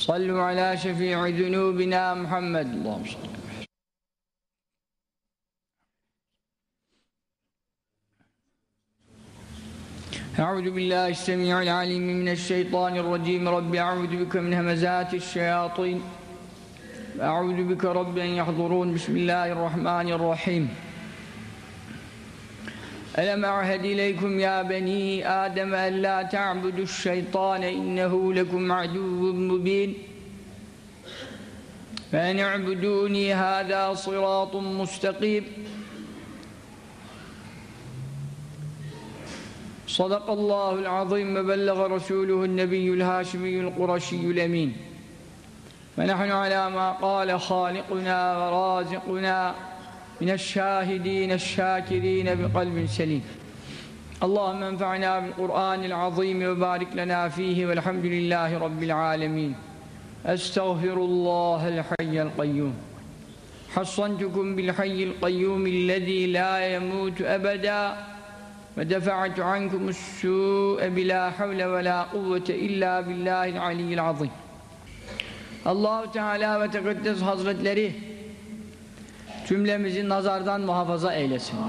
صلوا على شفيع ذنوبنا محمد اللهم صل أعوذ بالله السميع العليم من الشيطان الرجيم رب أعوذ بك من همزات الشياطين أعوذ بك رب أن يحضرون بسم الله الرحمن الرحيم ألم أعهد إليكم يا بني آدم ألا تعبدوا الشيطان إنه لكم عدو مبين. فأن اعبدوني هذا صراط مستقيم. صدق الله العظيم وبلغ رسوله النبي الهاشمي القرشي الأمين. فنحن على ما قال خالقنا ورازقنا. من الشاهدين الشاكرين بقلب سليم اللهم انفعنا بالقرآن العظيم وبارك لنا فيه والحمد لله رب العالمين أستغفر الله الحي القيوم حصنتكم بالحي القيوم الذي لا يموت أبدا ودفعت عنكم السوء بلا حول ولا قوة إلا بالله العلي العظيم الله Teala ve Tekaddes Hazretleri cümlemizi nazardan muhafaza eylesin.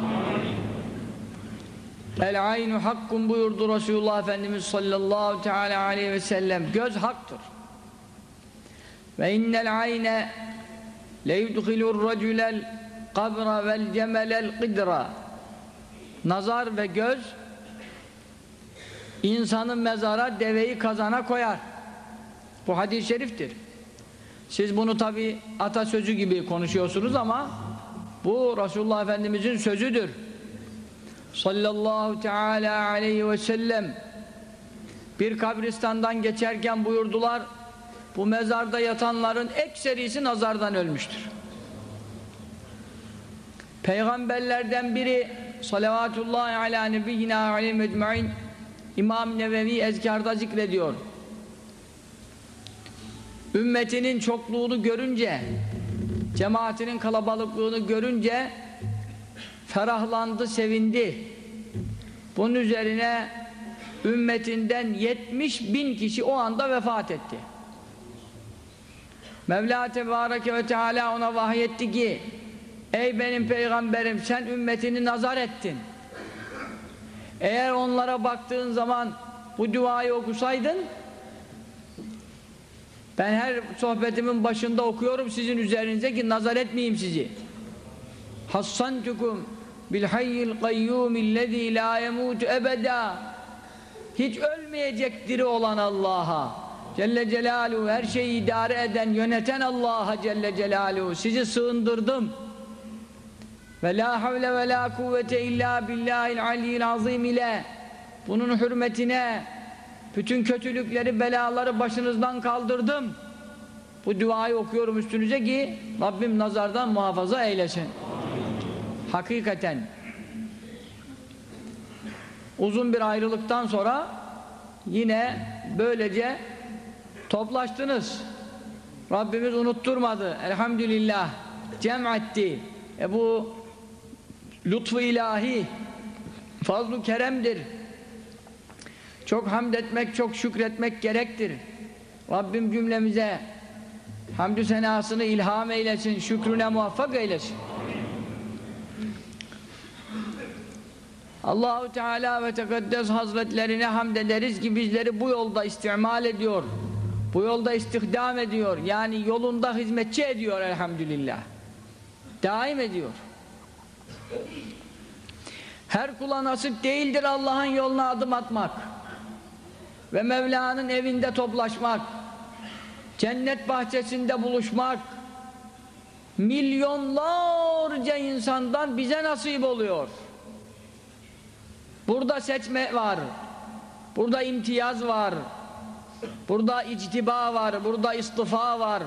El aynu hakkun buyurdu Resulullah Efendimiz sallallahu teala aleyhi ve sellem. Göz haktır. Ve innel ayne leyudhilur raculel kabra vel cemelel qidra. Nazar ve göz insanın mezara deveyi kazana koyar. Bu hadis-i şeriftir. Siz bunu tabi atasözü gibi konuşuyorsunuz ama bu Resulullah Efendimizin sözüdür. Sallallahu teala aleyhi ve sellem bir kabristandan geçerken buyurdular bu mezarda yatanların ekserisi nazardan ölmüştür. Peygamberlerden biri salavatullahi ala nebiyyina aleyhi mecmain İmam Nevevi ezkarda zikrediyor. Ümmetinin çokluğunu görünce cemaatinin kalabalıklığını görünce ferahlandı, sevindi. Bunun üzerine ümmetinden 70 bin kişi o anda vefat etti. Mevla Tebareke ve Teala ona vahyetti ki Ey benim peygamberim sen ümmetini nazar ettin. Eğer onlara baktığın zaman bu duayı okusaydın ben her sohbetimin başında okuyorum sizin üzerinize ki nazar etmeyeyim sizi. Hassantukum bil hayyil kayyumillezî la yemutu ebeda. Hiç ölmeyecek diri olan Allah'a Celle Celaluhu her şeyi idare eden, yöneten Allah'a Celle Celaluhu sizi sığındırdım. Ve la havle ve la kuvvete illa billahil aliyyil azim ile bunun hürmetine bütün kötülükleri, belaları başınızdan kaldırdım. Bu duayı okuyorum üstünüze ki Rabbim nazardan muhafaza eylesin. Hakikaten uzun bir ayrılıktan sonra yine böylece toplaştınız. Rabbimiz unutturmadı. Elhamdülillah. Cem etti. E bu lütfu ilahi fazlu keremdir. Çok hamd etmek, çok şükretmek gerektir. Rabbim cümlemize hamdü senasını ilham eylesin, şükrüne muvaffak eylesin. Allahu Teala ve Tekaddes Hazretlerine hamd ederiz ki bizleri bu yolda istimal ediyor. Bu yolda istihdam ediyor. Yani yolunda hizmetçi ediyor elhamdülillah. Daim ediyor. Her kula nasip değildir Allah'ın yoluna adım atmak ve Mevla'nın evinde toplaşmak, cennet bahçesinde buluşmak, milyonlarca insandan bize nasip oluyor. Burada seçme var, burada imtiyaz var, burada ictiba var, burada istifa var.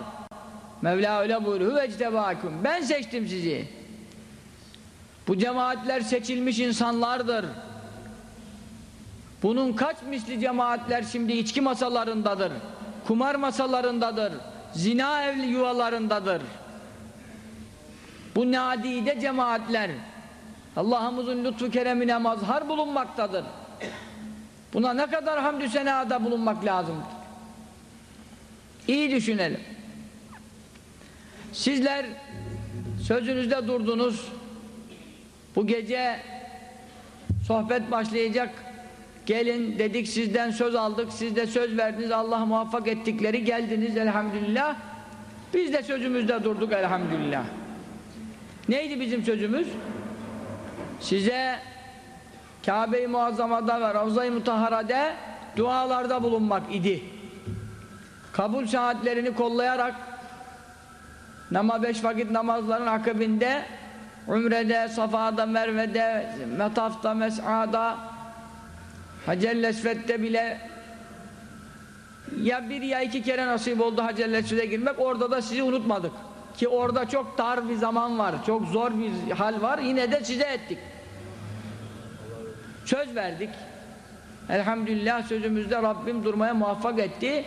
Mevla öyle buyuruyor. Vectebâküm. Ben seçtim sizi. Bu cemaatler seçilmiş insanlardır. Bunun kaç misli cemaatler şimdi içki masalarındadır. Kumar masalarındadır. Zina evli yuvalarındadır. Bu nadide cemaatler Allah'ımızın lütfu keremine mazhar bulunmaktadır. Buna ne kadar hamdü senada bulunmak lazımdır. İyi düşünelim. Sizler sözünüzde durdunuz. Bu gece sohbet başlayacak. Gelin dedik sizden söz aldık. Siz de söz verdiniz. Allah muvaffak ettikleri geldiniz elhamdülillah. Biz de sözümüzde durduk elhamdülillah. Neydi bizim sözümüz? Size Kabe-i Muazzama'da ve Ravza-i Mutahara'da dualarda bulunmak idi. Kabul saatlerini kollayarak nama beş vakit namazların akabinde Umre'de, Safa'da, Merve'de, Metaf'ta, Mes'a'da Hacer Lesvet'te bile ya bir ya iki kere nasip oldu Hacer Lesvet'e girmek. Orada da sizi unutmadık. Ki orada çok dar bir zaman var çok zor bir hal var. Yine de size ettik. Söz verdik. Elhamdülillah sözümüzde Rabbim durmaya muvaffak etti.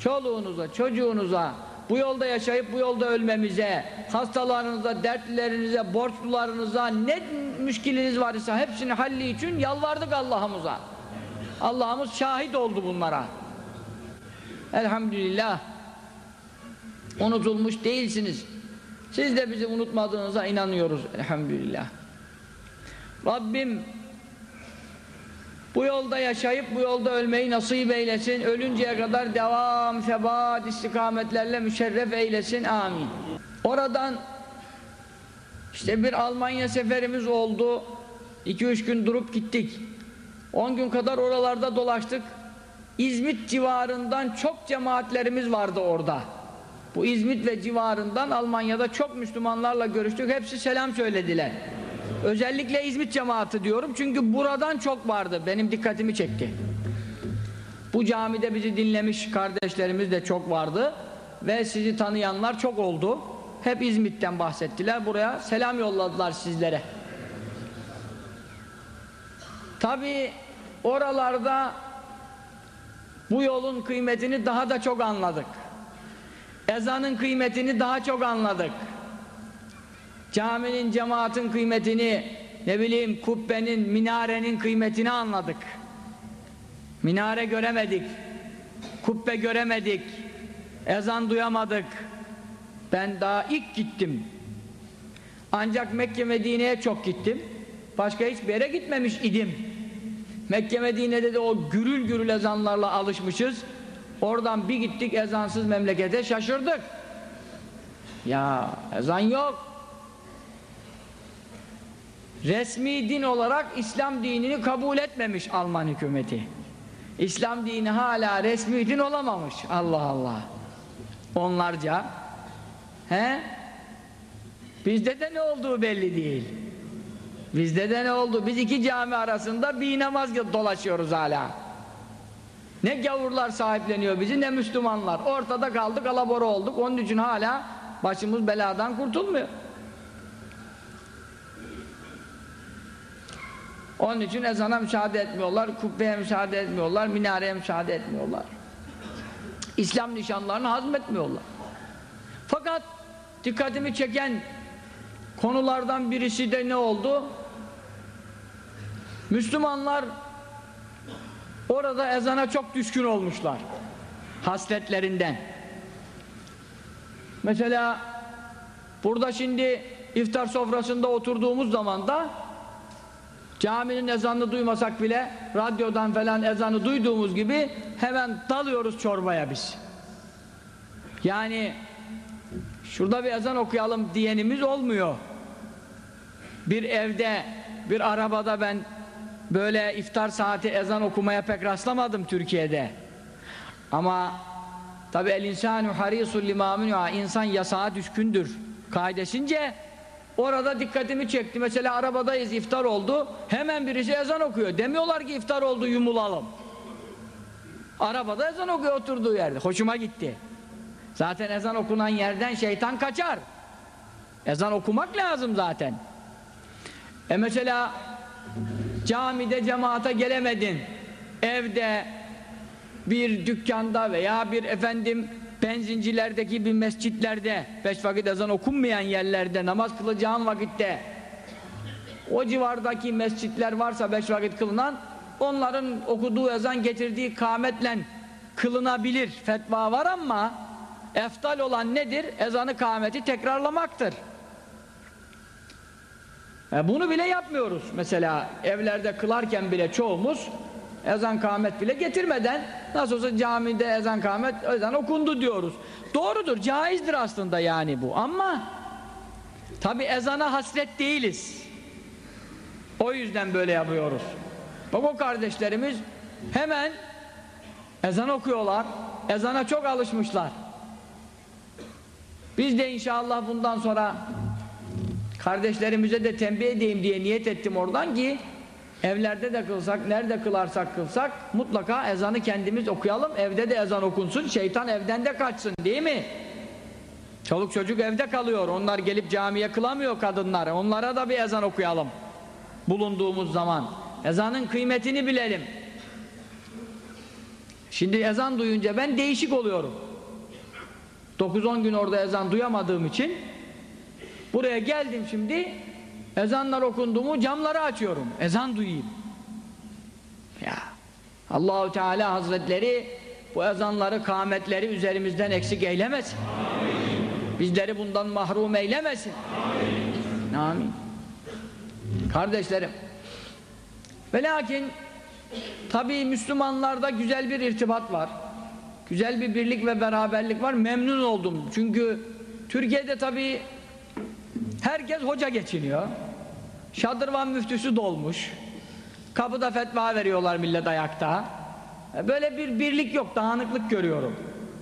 Çoluğunuza çocuğunuza bu yolda yaşayıp bu yolda ölmemize hastalarınıza, dertlerinize, borçlularınıza ne müşkiliniz varsa hepsini halli için yalvardık Allah'ımıza Allah'ımız şahit oldu bunlara. Elhamdülillah. Unutulmuş değilsiniz. Siz de bizi unutmadığınıza inanıyoruz. Elhamdülillah. Rabbim bu yolda yaşayıp bu yolda ölmeyi nasip eylesin. Ölünceye kadar devam, sebat, istikametlerle müşerref eylesin. Amin. Oradan işte bir Almanya seferimiz oldu. 2-3 gün durup gittik 10 gün kadar oralarda dolaştık. İzmit civarından çok cemaatlerimiz vardı orada. Bu İzmit ve civarından Almanya'da çok Müslümanlarla görüştük. Hepsi selam söylediler. Özellikle İzmit cemaati diyorum çünkü buradan çok vardı. Benim dikkatimi çekti. Bu camide bizi dinlemiş kardeşlerimiz de çok vardı ve sizi tanıyanlar çok oldu. Hep İzmit'ten bahsettiler. Buraya selam yolladılar sizlere tabi oralarda bu yolun kıymetini daha da çok anladık. Ezanın kıymetini daha çok anladık. Caminin cemaatin kıymetini ne bileyim kubbenin minarenin kıymetini anladık. Minare göremedik kubbe göremedik ezan duyamadık. Ben daha ilk gittim. Ancak Mekke Medine'ye çok gittim başka hiçbir yere gitmemiş idim. Mekke Medine'de de o gürül gürül ezanlarla alışmışız. Oradan bir gittik ezansız memlekete şaşırdık. Ya ezan yok. Resmi din olarak İslam dinini kabul etmemiş Alman hükümeti. İslam dini hala resmi din olamamış. Allah Allah. Onlarca. He? Bizde de ne olduğu belli değil bizde de ne oldu? Biz iki cami arasında bir namaz dolaşıyoruz hala. Ne gavurlar sahipleniyor bizi ne Müslümanlar. Ortada kaldık alabora olduk. Onun için hala başımız beladan kurtulmuyor. Onun için ezana müsaade etmiyorlar, kubbeye müsaade etmiyorlar, minareye müsaade etmiyorlar. İslam nişanlarını hazmetmiyorlar. Fakat dikkatimi çeken konulardan birisi de ne oldu? Müslümanlar orada ezana çok düşkün olmuşlar. Hasletlerinden. Mesela burada şimdi iftar sofrasında oturduğumuz zaman da Caminin ezanını duymasak bile radyodan falan ezanı duyduğumuz gibi hemen dalıyoruz çorbaya biz. Yani şurada bir ezan okuyalım diyenimiz olmuyor. Bir evde, bir arabada ben böyle iftar saati ezan okumaya pek rastlamadım Türkiye'de. Ama tabi el insanu harisul limamun insan yasağa düşkündür. Kaidesince Orada dikkatimi çekti. Mesela arabadayız iftar oldu. Hemen birisi ezan okuyor. Demiyorlar ki iftar oldu yumulalım. Arabada ezan okuyor oturduğu yerde. Hoşuma gitti. Zaten ezan okunan yerden şeytan kaçar. Ezan okumak lazım zaten. E mesela camide cemaate gelemedin. Evde bir dükkanda veya bir efendim benzincilerdeki bir mescitlerde beş vakit ezan okunmayan yerlerde namaz kılacağın vakitte o civardaki mescitler varsa beş vakit kılınan onların okuduğu ezan getirdiği kâmetle kılınabilir fetva var ama eftal olan nedir? Ezanı kâmeti tekrarlamaktır. E bunu bile yapmıyoruz. Mesela evlerde kılarken bile çoğumuz ezan kâmet bile getirmeden nasıl olsa camide ezan kâmet ezan okundu diyoruz. Doğrudur, caizdir aslında yani bu ama tabi ezana hasret değiliz. O yüzden böyle yapıyoruz. Bak o kardeşlerimiz hemen ezan okuyorlar. Ezana çok alışmışlar. Biz de inşallah bundan sonra kardeşlerimize de tembih edeyim diye niyet ettim oradan ki evlerde de kılsak, nerede kılarsak kılsak mutlaka ezanı kendimiz okuyalım. Evde de ezan okunsun, şeytan evden de kaçsın değil mi? Çoluk çocuk evde kalıyor. Onlar gelip camiye kılamıyor kadınlar. Onlara da bir ezan okuyalım. Bulunduğumuz zaman. Ezanın kıymetini bilelim. Şimdi ezan duyunca ben değişik oluyorum. 9-10 gün orada ezan duyamadığım için buraya geldim şimdi ezanlar okundu mu camları açıyorum. Ezan duyayım. Ya Allahu Teala Hazretleri bu ezanları, kâmetleri üzerimizden eksik eylemesin. Amin. Bizleri bundan mahrum eylemesin. Amin. Amin. Kardeşlerim ve lakin tabi Müslümanlarda güzel bir irtibat var. Güzel bir birlik ve beraberlik var. Memnun oldum. Çünkü Türkiye'de tabi herkes hoca geçiniyor. Şadırvan müftüsü dolmuş. Kapıda fetva veriyorlar millet ayakta. E, böyle bir birlik yok, dağınıklık görüyorum.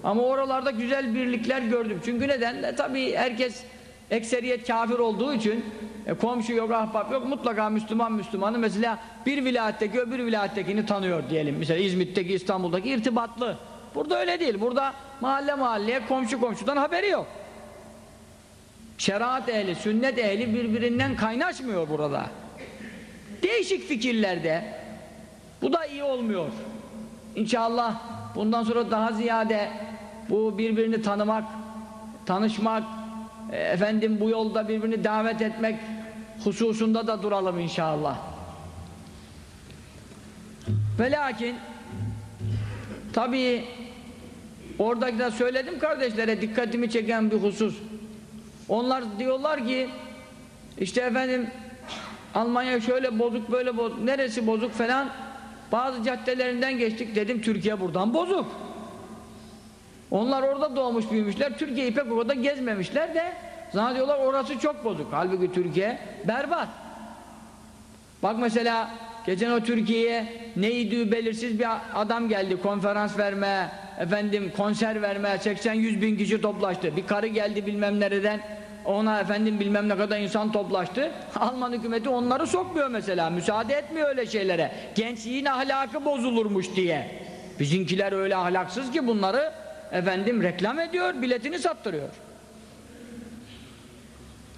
Ama oralarda güzel birlikler gördüm. Çünkü neden? E, tabii herkes ekseriyet kafir olduğu için e, komşu yok, ahbap yok. Mutlaka Müslüman Müslümanı mesela bir vilayetteki öbür vilayettekini tanıyor diyelim. Mesela İzmit'teki, İstanbul'daki irtibatlı. Burada öyle değil. Burada mahalle mahalleye, komşu komşudan haberi yok. Şeriat ehli, sünnet ehli birbirinden kaynaşmıyor burada. Değişik fikirlerde. Bu da iyi olmuyor. İnşallah bundan sonra daha ziyade bu birbirini tanımak, tanışmak, e, efendim bu yolda birbirini davet etmek hususunda da duralım inşallah. Ve lakin tabii oradaki de söyledim kardeşlere dikkatimi çeken bir husus. Onlar diyorlar ki işte efendim Almanya şöyle bozuk böyle bozuk neresi bozuk falan bazı caddelerinden geçtik dedim Türkiye buradan bozuk. Onlar orada doğmuş büyümüşler Türkiye'yi pek orada gezmemişler de zannediyorlar orası çok bozuk. Halbuki Türkiye berbat. Bak mesela geçen o Türkiye'ye neydi belirsiz bir adam geldi konferans vermeye efendim konser vermeye 80-100 bin kişi toplaştı. Bir karı geldi bilmem nereden ona efendim bilmem ne kadar insan toplaştı. Alman hükümeti onları sokmuyor mesela. Müsaade etmiyor öyle şeylere. Gençliğin ahlakı bozulurmuş diye. Bizimkiler öyle ahlaksız ki bunları efendim reklam ediyor, biletini sattırıyor.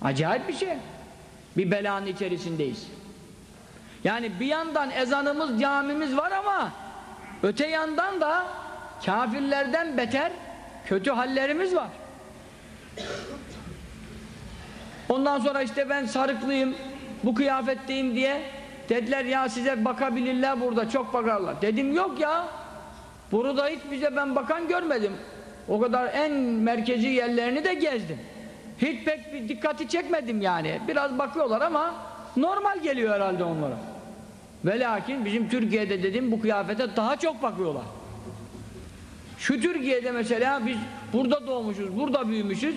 Acayip bir şey. Bir belanın içerisindeyiz. Yani bir yandan ezanımız, camimiz var ama öte yandan da kafirlerden beter kötü hallerimiz var. Ondan sonra işte ben sarıklıyım, bu kıyafetteyim diye dediler ya size bakabilirler burada, çok bakarlar. Dedim yok ya, burada hiç bize ben bakan görmedim. O kadar en merkezi yerlerini de gezdim. Hiç pek bir dikkati çekmedim yani. Biraz bakıyorlar ama normal geliyor herhalde onlara. Ve lakin bizim Türkiye'de dedim bu kıyafete daha çok bakıyorlar. Şu Türkiye'de mesela biz burada doğmuşuz, burada büyümüşüz.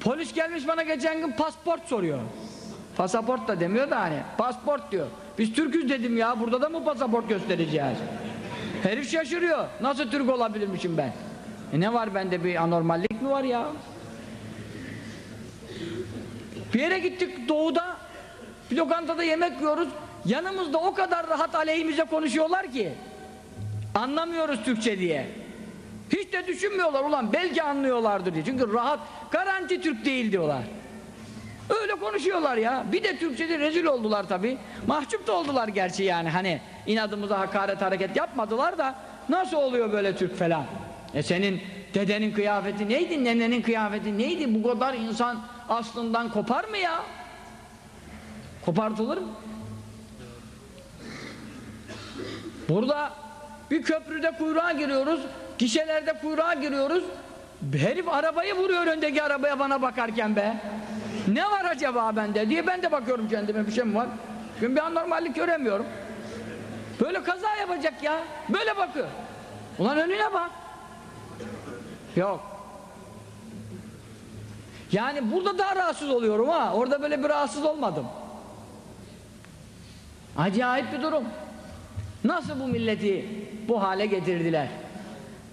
Polis gelmiş bana geçen gün pasport soruyor. Pasaport da demiyor da hani pasport diyor. Biz Türküz dedim ya burada da mı pasaport göstereceğiz? Herif şaşırıyor. Nasıl Türk olabilirmişim ben? E ne var bende bir anormallik mi var ya? Bir yere gittik doğuda bir lokantada yemek yiyoruz. Yanımızda o kadar rahat aleyhimize konuşuyorlar ki anlamıyoruz Türkçe diye. Hiç de düşünmüyorlar ulan belki anlıyorlardır diye. Çünkü rahat garanti Türk değil diyorlar. Öyle konuşuyorlar ya. Bir de Türkçede rezil oldular tabi. Mahcup da oldular gerçi yani hani inadımıza hakaret hareket yapmadılar da nasıl oluyor böyle Türk falan? E senin dedenin kıyafeti neydi? Nenenin kıyafeti neydi? Bu kadar insan aslından kopar mı ya? Kopartılır mı? Burada bir köprüde kuyruğa giriyoruz, gişelerde kuyruğa giriyoruz. Herif arabayı vuruyor öndeki arabaya bana bakarken be. Ne var acaba bende diye ben de bakıyorum kendime bir şey mi var? Çünkü bir anormallik göremiyorum. Böyle kaza yapacak ya. Böyle bakıyor. Ulan önüne bak. Yok. Yani burada daha rahatsız oluyorum ha. Orada böyle bir rahatsız olmadım. Acayip bir durum. Nasıl bu milleti bu hale getirdiler?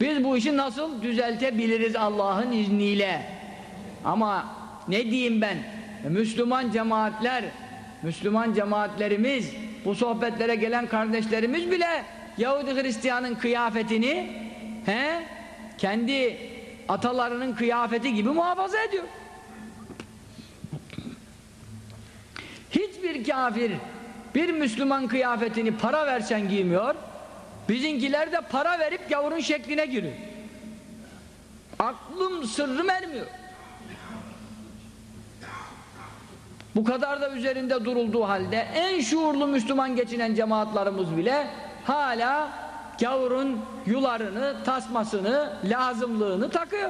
Biz bu işi nasıl düzeltebiliriz Allah'ın izniyle? Ama ne diyeyim ben? E, Müslüman cemaatler, Müslüman cemaatlerimiz, bu sohbetlere gelen kardeşlerimiz bile Yahudi Hristiyanın kıyafetini he, kendi atalarının kıyafeti gibi muhafaza ediyor. Hiçbir kafir bir Müslüman kıyafetini para versen giymiyor. Bizimkiler de para verip gavurun şekline giriyor. Aklım sırrım ermiyor. Bu kadar da üzerinde durulduğu halde en şuurlu Müslüman geçinen cemaatlarımız bile hala gavurun yularını, tasmasını, lazımlığını takıyor.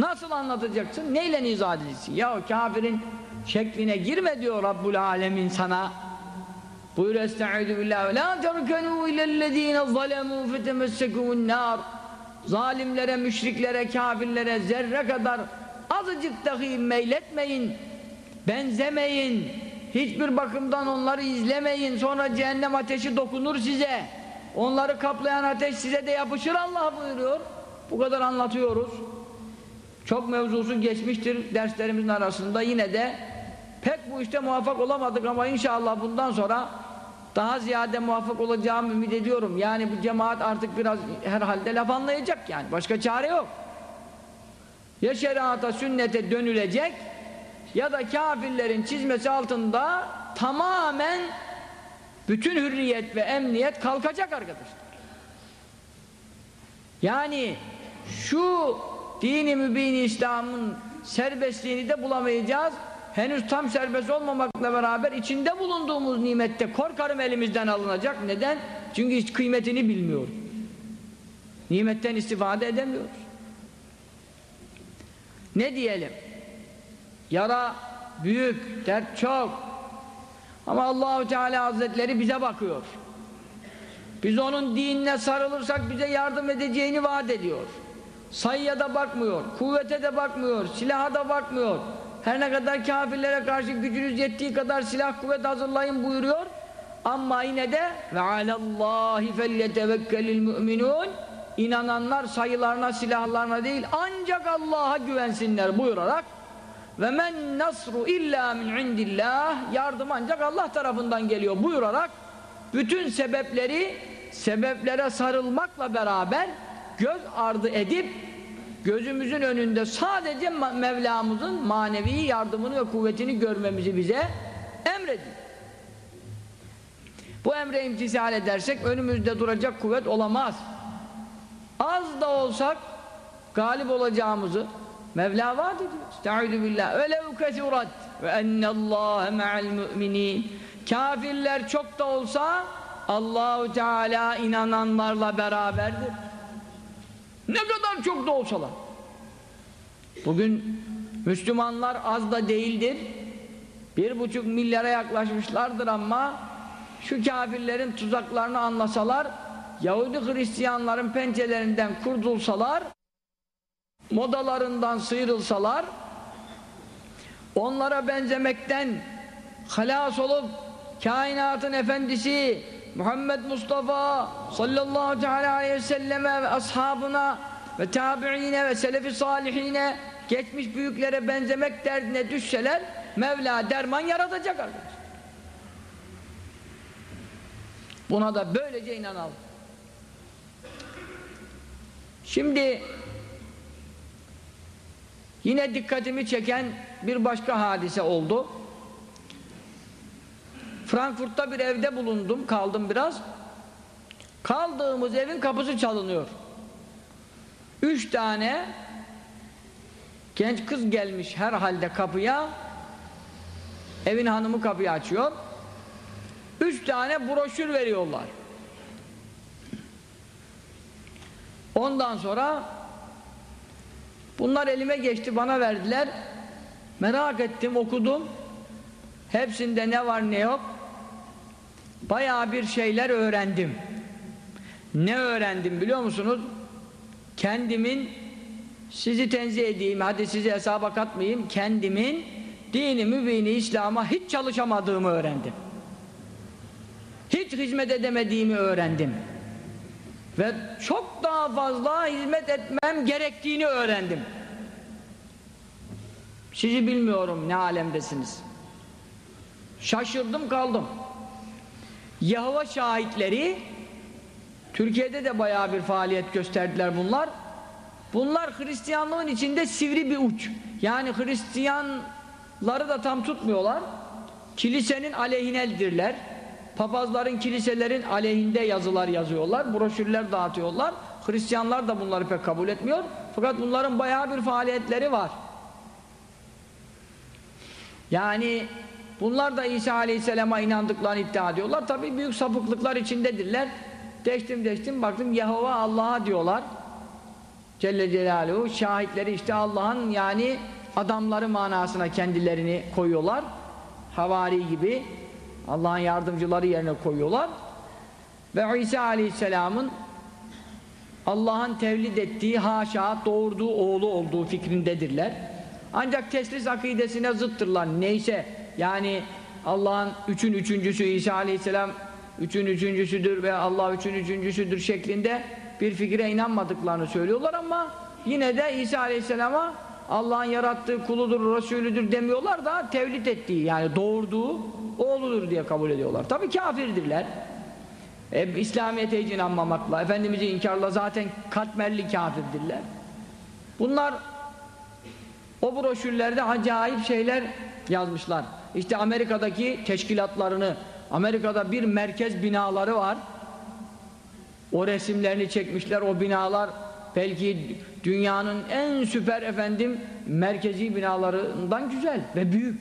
Nasıl anlatacaksın? Neyle izah edeceksin? Ya kafirin şekline girme diyor Rabbul Alemin sana. Buyur estaizu billah. La terkenu ilellezine zalemû fetemessekumun nar. Zalimlere, müşriklere, kafirlere zerre kadar azıcık dahi meyletmeyin. Benzemeyin. Hiçbir bakımdan onları izlemeyin. Sonra cehennem ateşi dokunur size. Onları kaplayan ateş size de yapışır Allah buyuruyor. Bu kadar anlatıyoruz. Çok mevzusu geçmiştir derslerimizin arasında. Yine de pek bu işte muvaffak olamadık ama inşallah bundan sonra daha ziyade muvaffak olacağımı ümit ediyorum. Yani bu cemaat artık biraz herhalde laf anlayacak yani. Başka çare yok. Ya şeriata, sünnete dönülecek ya da kafirlerin çizmesi altında tamamen bütün hürriyet ve emniyet kalkacak arkadaşlar. Yani şu dini mübini İslam'ın serbestliğini de bulamayacağız. Henüz tam serbest olmamakla beraber içinde bulunduğumuz nimette korkarım elimizden alınacak. Neden? Çünkü hiç kıymetini bilmiyoruz. Nimetten istifade edemiyoruz. Ne diyelim? Yara büyük, dert çok. Ama Allahu Teala Hazretleri bize bakıyor. Biz onun dinine sarılırsak bize yardım edeceğini vaat ediyor. Sayıya da bakmıyor, kuvvete de bakmıyor, silaha da bakmıyor. Her ne kadar kafirlere karşı gücünüz yettiği kadar silah kuvvet hazırlayın buyuruyor. Ama yine de ve alallahi felyetevekkelil müminun inananlar sayılarına silahlarına değil ancak Allah'a güvensinler buyurarak ve men nasru illa min indillah yardım ancak Allah tarafından geliyor buyurarak bütün sebepleri sebeplere sarılmakla beraber göz ardı edip gözümüzün önünde sadece Mevlamızın manevi yardımını ve kuvvetini görmemizi bize emrediyor. Bu emre imtisal edersek önümüzde duracak kuvvet olamaz. Az da olsak galip olacağımızı Mevla vaat ediyor. Estaizu billah. Velev kesurat ve ennallâhe me'al mü'minin. Kafirler çok da olsa Allahu Teala inananlarla beraberdir. Ne kadar çok da olsalar. Bugün Müslümanlar az da değildir. Bir buçuk milyara yaklaşmışlardır ama şu kafirlerin tuzaklarını anlasalar Yahudi Hristiyanların pençelerinden kurtulsalar modalarından sıyrılsalar onlara benzemekten halas olup kainatın efendisi Muhammed Mustafa sallallahu teala aleyhi ve selleme ve ashabına ve tabiine ve selefi salihine geçmiş büyüklere benzemek derdine düşseler Mevla derman yaratacak arkadaşlar. Buna da böylece inanalım. Şimdi yine dikkatimi çeken bir başka hadise oldu. Frankfurt'ta bir evde bulundum, kaldım biraz. Kaldığımız evin kapısı çalınıyor. Üç tane genç kız gelmiş herhalde kapıya. Evin hanımı kapıyı açıyor. Üç tane broşür veriyorlar. Ondan sonra bunlar elime geçti, bana verdiler. Merak ettim, okudum. Hepsinde ne var ne yok. Bayağı bir şeyler öğrendim. Ne öğrendim biliyor musunuz? Kendimin sizi tenzih edeyim, hadi sizi hesaba katmayayım. Kendimin dini mübini İslam'a hiç çalışamadığımı öğrendim. Hiç hizmet edemediğimi öğrendim. Ve çok daha fazla hizmet etmem gerektiğini öğrendim. Sizi bilmiyorum ne alemdesiniz. Şaşırdım kaldım. Yahova şahitleri Türkiye'de de bayağı bir faaliyet gösterdiler bunlar. Bunlar Hristiyanlığın içinde sivri bir uç. Yani Hristiyanları da tam tutmuyorlar. Kilisenin aleyhinedirler. Papazların, kiliselerin aleyhinde yazılar yazıyorlar. Broşürler dağıtıyorlar. Hristiyanlar da bunları pek kabul etmiyor. Fakat bunların bayağı bir faaliyetleri var. Yani bunlar da İsa Aleyhisselam'a inandıklarını iddia ediyorlar. Tabi büyük sapıklıklar içindedirler. Deştim deştim baktım Yehova Allah'a diyorlar. Celle Celaluhu şahitleri işte Allah'ın yani adamları manasına kendilerini koyuyorlar. Havari gibi Allah'ın yardımcıları yerine koyuyorlar. Ve İsa Aleyhisselam'ın Allah'ın tevlid ettiği haşa doğurduğu oğlu olduğu fikrindedirler. Ancak teslis akidesine zıttırlar. Neyse yani Allah'ın üçün üçüncüsü İsa Aleyhisselam üçün üçüncüsüdür ve Allah üçün üçüncüsüdür şeklinde bir fikre inanmadıklarını söylüyorlar ama yine de İsa Aleyhisselam'a Allah'ın yarattığı kuludur, Resulüdür demiyorlar da tevlid ettiği yani doğurduğu oğludur diye kabul ediyorlar. Tabi kafirdirler. E, İslamiyet'e hiç inanmamakla, Efendimiz'i inkarla zaten katmerli kafirdirler. Bunlar o broşürlerde acayip şeyler yazmışlar. İşte Amerika'daki teşkilatlarını, Amerika'da bir merkez binaları var. O resimlerini çekmişler, o binalar belki dünyanın en süper efendim merkezi binalarından güzel ve büyük.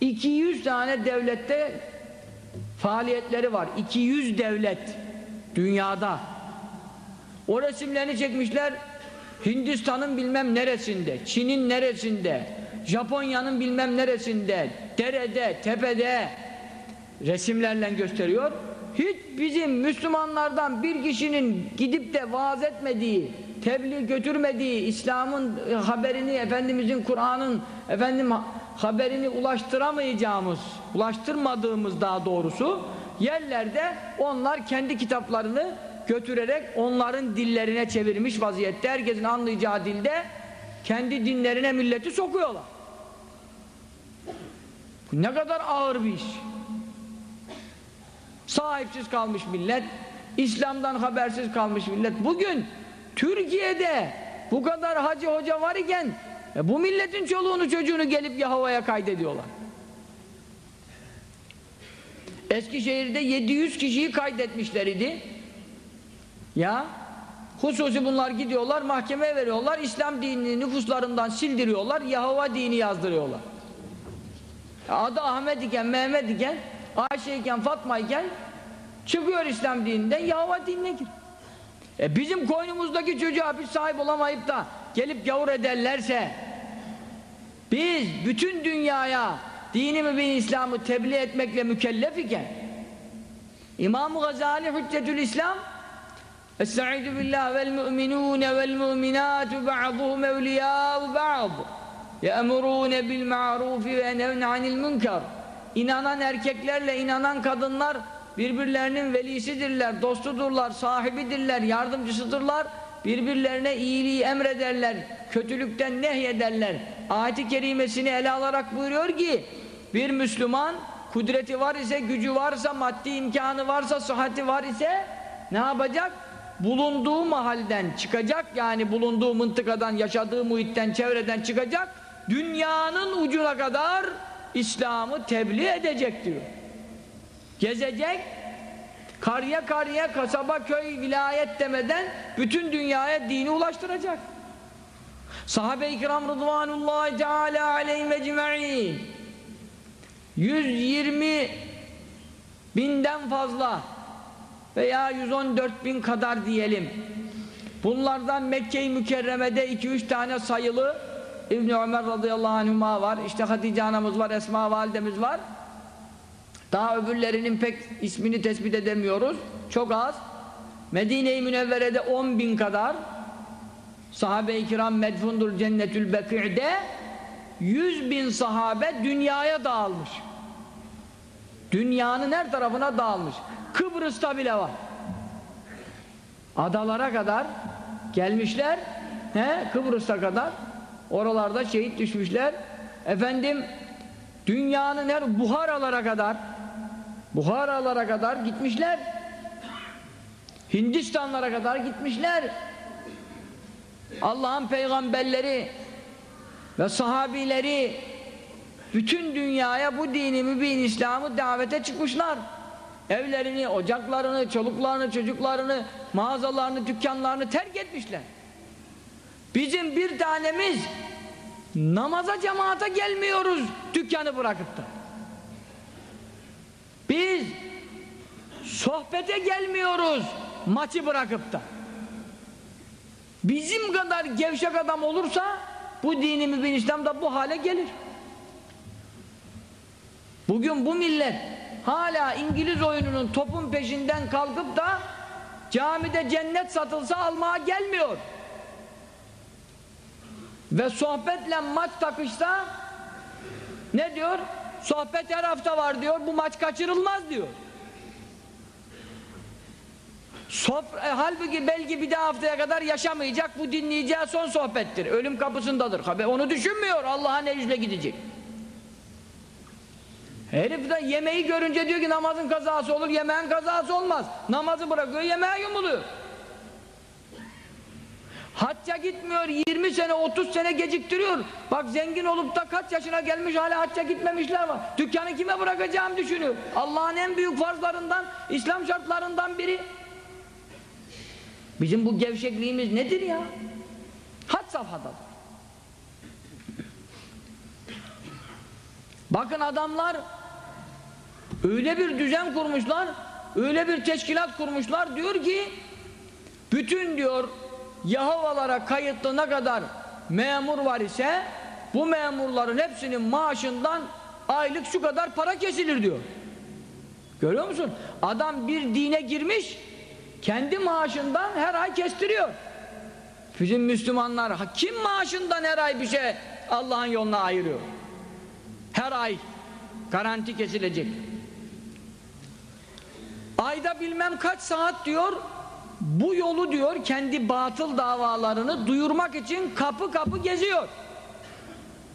200 tane devlette faaliyetleri var. 200 devlet dünyada. O resimlerini çekmişler Hindistan'ın bilmem neresinde, Çin'in neresinde, Japonya'nın bilmem neresinde, derede, tepede resimlerle gösteriyor. Hiç bizim Müslümanlardan bir kişinin gidip de vaaz etmediği, tebliğ götürmediği, İslam'ın haberini, Efendimizin Kur'an'ın efendim haberini ulaştıramayacağımız, ulaştırmadığımız daha doğrusu yerlerde onlar kendi kitaplarını götürerek onların dillerine çevirmiş vaziyette herkesin anlayacağı dilde kendi dinlerine milleti sokuyorlar. Ne kadar ağır bir iş. Sahipsiz kalmış millet, İslam'dan habersiz kalmış millet. Bugün Türkiye'de bu kadar hacı hoca var iken e bu milletin çoluğunu çocuğunu gelip Yahova'ya kaydediyorlar. Eskişehir'de 700 kişiyi kaydetmişler idi. Ya hususi bunlar gidiyorlar mahkemeye veriyorlar İslam dinini nüfuslarından sildiriyorlar Yahova dini yazdırıyorlar. Adı Ahmet iken Mehmet iken Ayşe iken Fatma iken çıkıyor İslam dininden Yahova dinine gir. E bizim koynumuzdaki çocuğa biz sahip olamayıp da gelip gavur ederlerse biz bütün dünyaya dini mübin İslam'ı tebliğ etmekle mükellef iken İmam-ı Gazali Hüccetül İslam Estaizu billah vel mu'minune vel mu'minatu ba'duhum evliyâ'u ba'd ma'rufi ve nevne anil münker İnanan erkeklerle inanan kadınlar birbirlerinin velisidirler, dostudurlar, sahibidirler, yardımcısıdırlar. Birbirlerine iyiliği emrederler kötülükten nehyederler. Ayet-i kerimesini ele alarak buyuruyor ki bir Müslüman kudreti var ise gücü varsa maddi imkanı varsa sıhhati var ise ne yapacak? bulunduğu mahalden çıkacak. Yani bulunduğu mıntıkadan yaşadığı muhitten çevreden çıkacak dünyanın ucuna kadar İslam'ı tebliğ edecek diyor. Gezecek karya karya kasaba köy vilayet demeden bütün dünyaya dini ulaştıracak. Sahabe-i kiram rıdvanullahi teala aleyhim ecma'in 120 binden fazla veya 114 bin kadar diyelim. Bunlardan Mekke-i Mükerreme'de 2-3 tane sayılı İbni Ömer radıyallahu anhuma var işte Hatice anamız var Esma validemiz var. Daha öbürlerinin pek ismini tespit edemiyoruz. Çok az. Medine-i Münevvere'de 10 bin kadar. Sahabe-i kiram medfundur cennetül bekir'de 100 bin sahabe dünyaya dağılmış. Dünyanın her tarafına dağılmış. Kıbrıs'ta bile var. Adalara kadar gelmişler. He, Kıbrıs'a kadar oralarda şehit düşmüşler. Efendim dünyanın her Buharalara kadar Buharalara kadar gitmişler. Hindistanlara kadar gitmişler. Allah'ın peygamberleri ve sahabileri bütün dünyaya bu dini mübin İslam'ı davete çıkmışlar. Evlerini, ocaklarını, çoluklarını, çocuklarını mağazalarını, dükkanlarını terk etmişler bizim bir tanemiz namaza cemaate gelmiyoruz dükkanı bırakıp da. Biz sohbete gelmiyoruz maçı bırakıp da. Bizim kadar gevşek adam olursa bu dini mübin İslam da bu hale gelir. Bugün bu millet hala İngiliz oyununun topun peşinden kalkıp da camide cennet satılsa almaya gelmiyor ve sohbetle maç takışsa ne diyor? sohbet her hafta var diyor bu maç kaçırılmaz diyor. Sofra, e, halbuki belki bir daha haftaya kadar yaşamayacak bu dinleyeceği son sohbettir. Ölüm kapısındadır. Onu düşünmüyor Allah'a ne yüzle gidecek? Herif de yemeği görünce diyor ki namazın kazası olur yemeğin kazası olmaz. Namazı bırakıyor yemeğe yumuluyor Hacca gitmiyor 20 sene 30 sene geciktiriyor. Bak zengin olup da kaç yaşına gelmiş hala hacca gitmemişler var. Dükkanı kime bırakacağım düşünüyor. Allah'ın en büyük farzlarından, İslam şartlarından biri. Bizim bu gevşekliğimiz nedir ya? Hac safhada. Bakın adamlar öyle bir düzen kurmuşlar, öyle bir teşkilat kurmuşlar diyor ki bütün diyor Yahovalara kayıtlı ne kadar memur var ise bu memurların hepsinin maaşından aylık şu kadar para kesilir diyor. Görüyor musun? Adam bir dine girmiş kendi maaşından her ay kestiriyor. Bizim Müslümanlar kim maaşından her ay bir şey Allah'ın yoluna ayırıyor? Her ay garanti kesilecek. Ayda bilmem kaç saat diyor bu yolu diyor kendi batıl davalarını duyurmak için kapı kapı geziyor.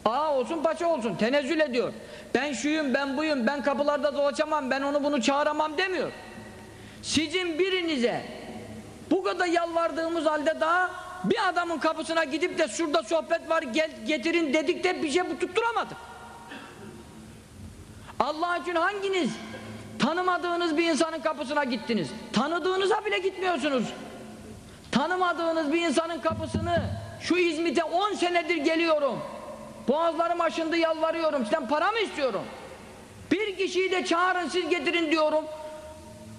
Aa olsun paça olsun tenezzül ediyor. Ben şuyum ben buyum ben kapılarda dolaşamam ben onu bunu çağıramam demiyor. Sizin birinize bu kadar yalvardığımız halde daha bir adamın kapısına gidip de şurada sohbet var gel getirin dedik de bir şey tutturamadık. Allah için hanginiz Tanımadığınız bir insanın kapısına gittiniz. Tanıdığınıza bile gitmiyorsunuz. Tanımadığınız bir insanın kapısını şu İzmit'e 10 senedir geliyorum. Boğazlarım aşındı yalvarıyorum. Sizden para mı istiyorum? Bir kişiyi de çağırın siz getirin diyorum.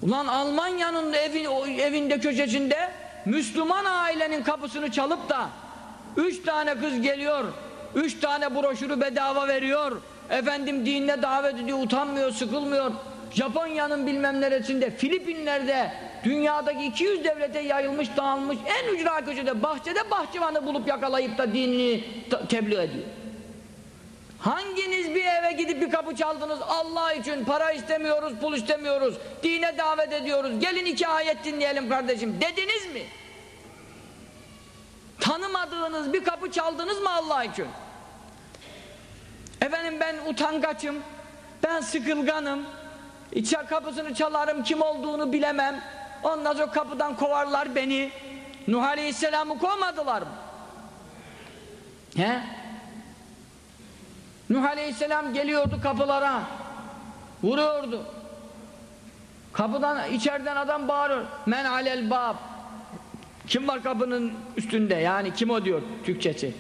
Ulan Almanya'nın evin, evinde köşesinde Müslüman ailenin kapısını çalıp da üç tane kız geliyor, üç tane broşürü bedava veriyor, efendim dinine davet ediyor, utanmıyor, sıkılmıyor. Japonya'nın bilmem neresinde, Filipinler'de dünyadaki 200 devlete yayılmış, dağılmış en ücra köşede, bahçede bahçıvanı bulup yakalayıp da dinini tebliğ ediyor. Hanginiz bir eve gidip bir kapı çaldınız Allah için para istemiyoruz, pul istemiyoruz, dine davet ediyoruz, gelin iki ayet dinleyelim kardeşim dediniz mi? Tanımadığınız bir kapı çaldınız mı Allah için? Efendim ben utangaçım, ben sıkılganım, İçer kapısını çalarım kim olduğunu bilemem. Ondan sonra kapıdan kovarlar beni. Nuh Aleyhisselam'ı kovmadılar mı? He? Nuh Aleyhisselam geliyordu kapılara. Vuruyordu. Kapıdan, içeriden adam bağırıyor. Men alel bab. Kim var kapının üstünde? Yani kim o diyor Türkçesi.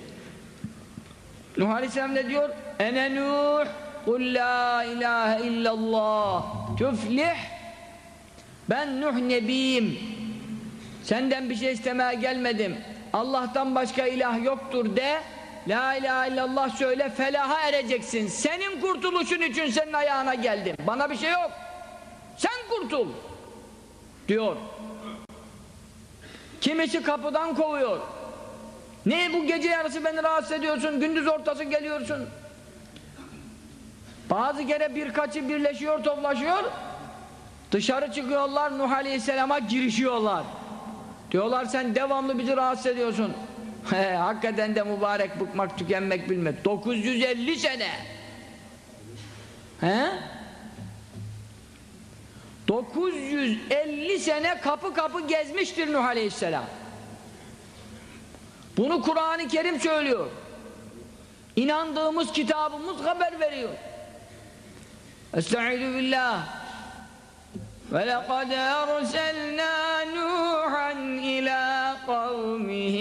Nuh Aleyhisselam ne diyor? Ene Nuh Kul la ilahe illallah Tüflih Ben Nuh Nebiyim. Senden bir şey istemeye gelmedim. Allah'tan başka ilah yoktur de. La ilahe illallah söyle felaha ereceksin. Senin kurtuluşun için senin ayağına geldim. Bana bir şey yok. Sen kurtul Diyor. Kimisi kapıdan kovuyor? Ne bu gece yarısı beni rahatsız ediyorsun, gündüz ortası geliyorsun. Bazı kere birkaçı birleşiyor, toplaşıyor. Dışarı çıkıyorlar, Nuh Aleyhisselam'a girişiyorlar. Diyorlar sen devamlı bizi rahatsız ediyorsun. Hakikaten de mübarek bıkmak tükenmek bilmek. 950 sene. He? 950 sene kapı kapı gezmiştir Nuh Aleyhisselam. Bunu Kur'an-ı Kerim söylüyor. İnandığımız kitabımız haber veriyor. أستعيذ بالله. ولقد أرسلنا نوحا إلى قومه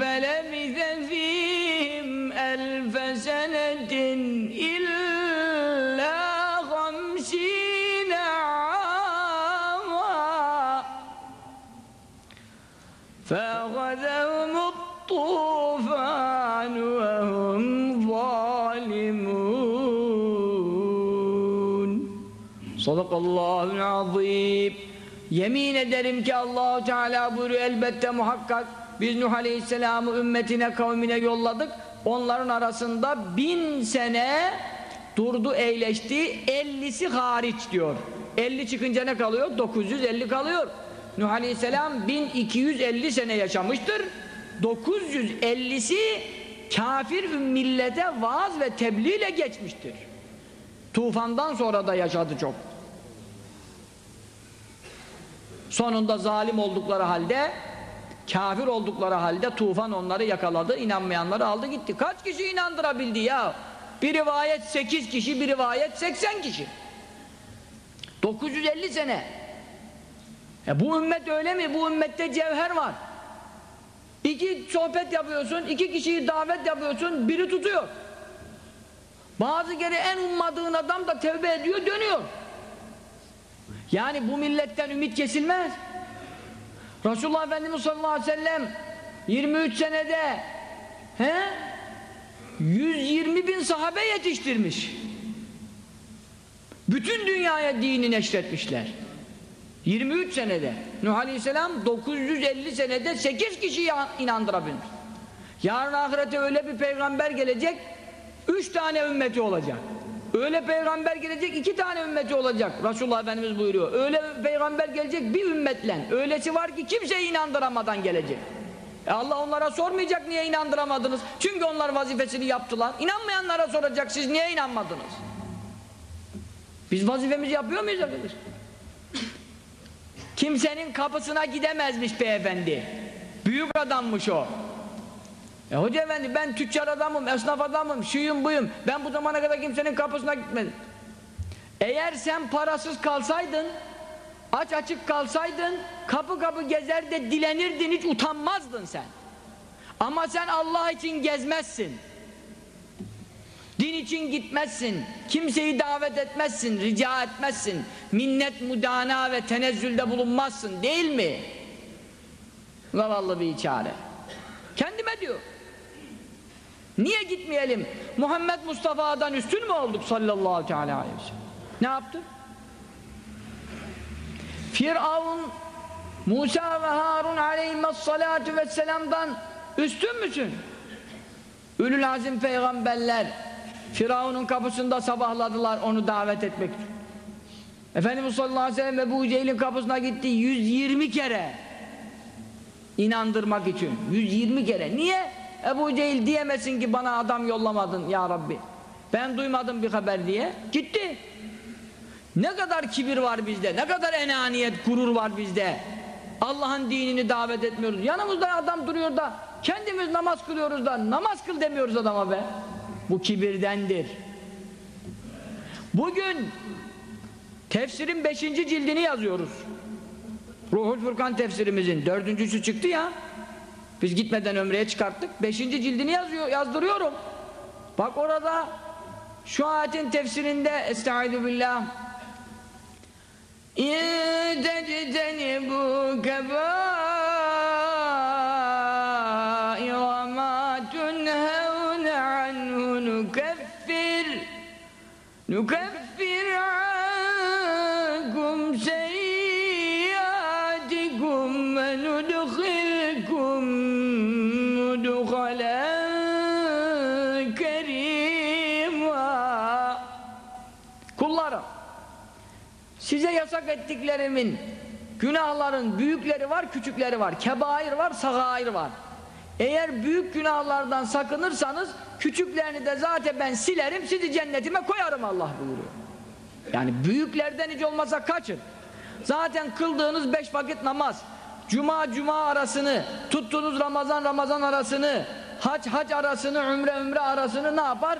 فلبث فيهم ألف سنة إلا خمسين عاما. فأخذهم الطوفان وهم ظالمون. Sadakallahul azim. Yemin ederim ki Allahu Teala buyuruyor elbette muhakkak biz Nuh Aleyhisselam'ı ümmetine kavmine yolladık. Onların arasında bin sene durdu eğleşti. Ellisi hariç diyor. Elli çıkınca ne kalıyor? 950 kalıyor. Nuh Aleyhisselam 1250 sene yaşamıştır. 950'si kafir millete vaaz ve tebliğ ile geçmiştir. Tufandan sonra da yaşadı çok. Sonunda zalim oldukları halde kafir oldukları halde tufan onları yakaladı, inanmayanları aldı gitti. Kaç kişi inandırabildi ya? Bir rivayet 8 kişi, bir rivayet 80 kişi. 950 sene. E bu ümmet öyle mi? Bu ümmette cevher var. İki sohbet yapıyorsun, iki kişiyi davet yapıyorsun, biri tutuyor. Bazı kere en ummadığın adam da tevbe ediyor, dönüyor. Yani bu milletten ümit kesilmez. Resulullah Efendimiz sallallahu aleyhi ve sellem 23 senede he, 120 bin sahabe yetiştirmiş. Bütün dünyaya dini neşretmişler. 23 senede. Nuh Aleyhisselam 950 senede 8 kişiyi inandırabilmiş. Yarın ahirete öyle bir peygamber gelecek 3 tane ümmeti olacak. Öyle peygamber gelecek iki tane ümmeti olacak. Resulullah Efendimiz buyuruyor. Öyle peygamber gelecek bir ümmetle. Öylesi var ki kimseyi inandıramadan gelecek. E Allah onlara sormayacak niye inandıramadınız? Çünkü onlar vazifesini yaptılar. İnanmayanlara soracak siz niye inanmadınız? Biz vazifemizi yapıyor muyuz arkadaşlar? Kimsenin kapısına gidemezmiş beyefendi. Büyük adammış o. E hoca efendi ben tüccar adamım, esnaf adamım, şuyum buyum. Ben bu zamana kadar kimsenin kapısına gitmedim. Eğer sen parasız kalsaydın, aç açık kalsaydın, kapı kapı gezer de dilenirdin, hiç utanmazdın sen. Ama sen Allah için gezmezsin. Din için gitmezsin. Kimseyi davet etmezsin, rica etmezsin. Minnet, mudana ve tenezzülde bulunmazsın değil mi? Zavallı bir çare. Kendime diyor. Niye gitmeyelim? Muhammed Mustafa'dan üstün mü olduk sallallahu teala aleyhi ve sellem? Ne yaptı? Firavun Musa ve Harun aleyhissalatu vesselam'dan üstün müsün? Ülül azim peygamberler Firavun'un kapısında sabahladılar onu davet etmek için. Efendimiz sallallahu aleyhi ve sellem Ebu Cehil'in kapısına gitti 120 kere inandırmak için 120 kere. Niye? Ebu Cehil diyemesin ki bana adam yollamadın ya Rabbi. Ben duymadım bir haber diye. Gitti. Ne kadar kibir var bizde, ne kadar enaniyet, gurur var bizde. Allah'ın dinini davet etmiyoruz. Yanımızda adam duruyor da kendimiz namaz kılıyoruz da namaz kıl demiyoruz adama be. Bu kibirdendir. Bugün tefsirin beşinci cildini yazıyoruz. Ruhul Furkan tefsirimizin dördüncüsü çıktı ya. Biz gitmeden ömreye çıkarttık. Beşinci cildini yazıyor, yazdırıyorum. Bak orada şu ayetin tefsirinde Estaizu billah İn tectenibu kebaira ma tunhevne anhu nukeffir nukeffir ankum seyyatikum size yasak ettiklerimin günahların büyükleri var küçükleri var. Kebair var sagair var. Eğer büyük günahlardan sakınırsanız küçüklerini de zaten ben silerim sizi cennetime koyarım Allah buyuruyor. Yani büyüklerden hiç olmasa kaçın. Zaten kıldığınız beş vakit namaz cuma cuma arasını tuttuğunuz ramazan ramazan arasını hac hac arasını ümre ümre arasını ne yapar?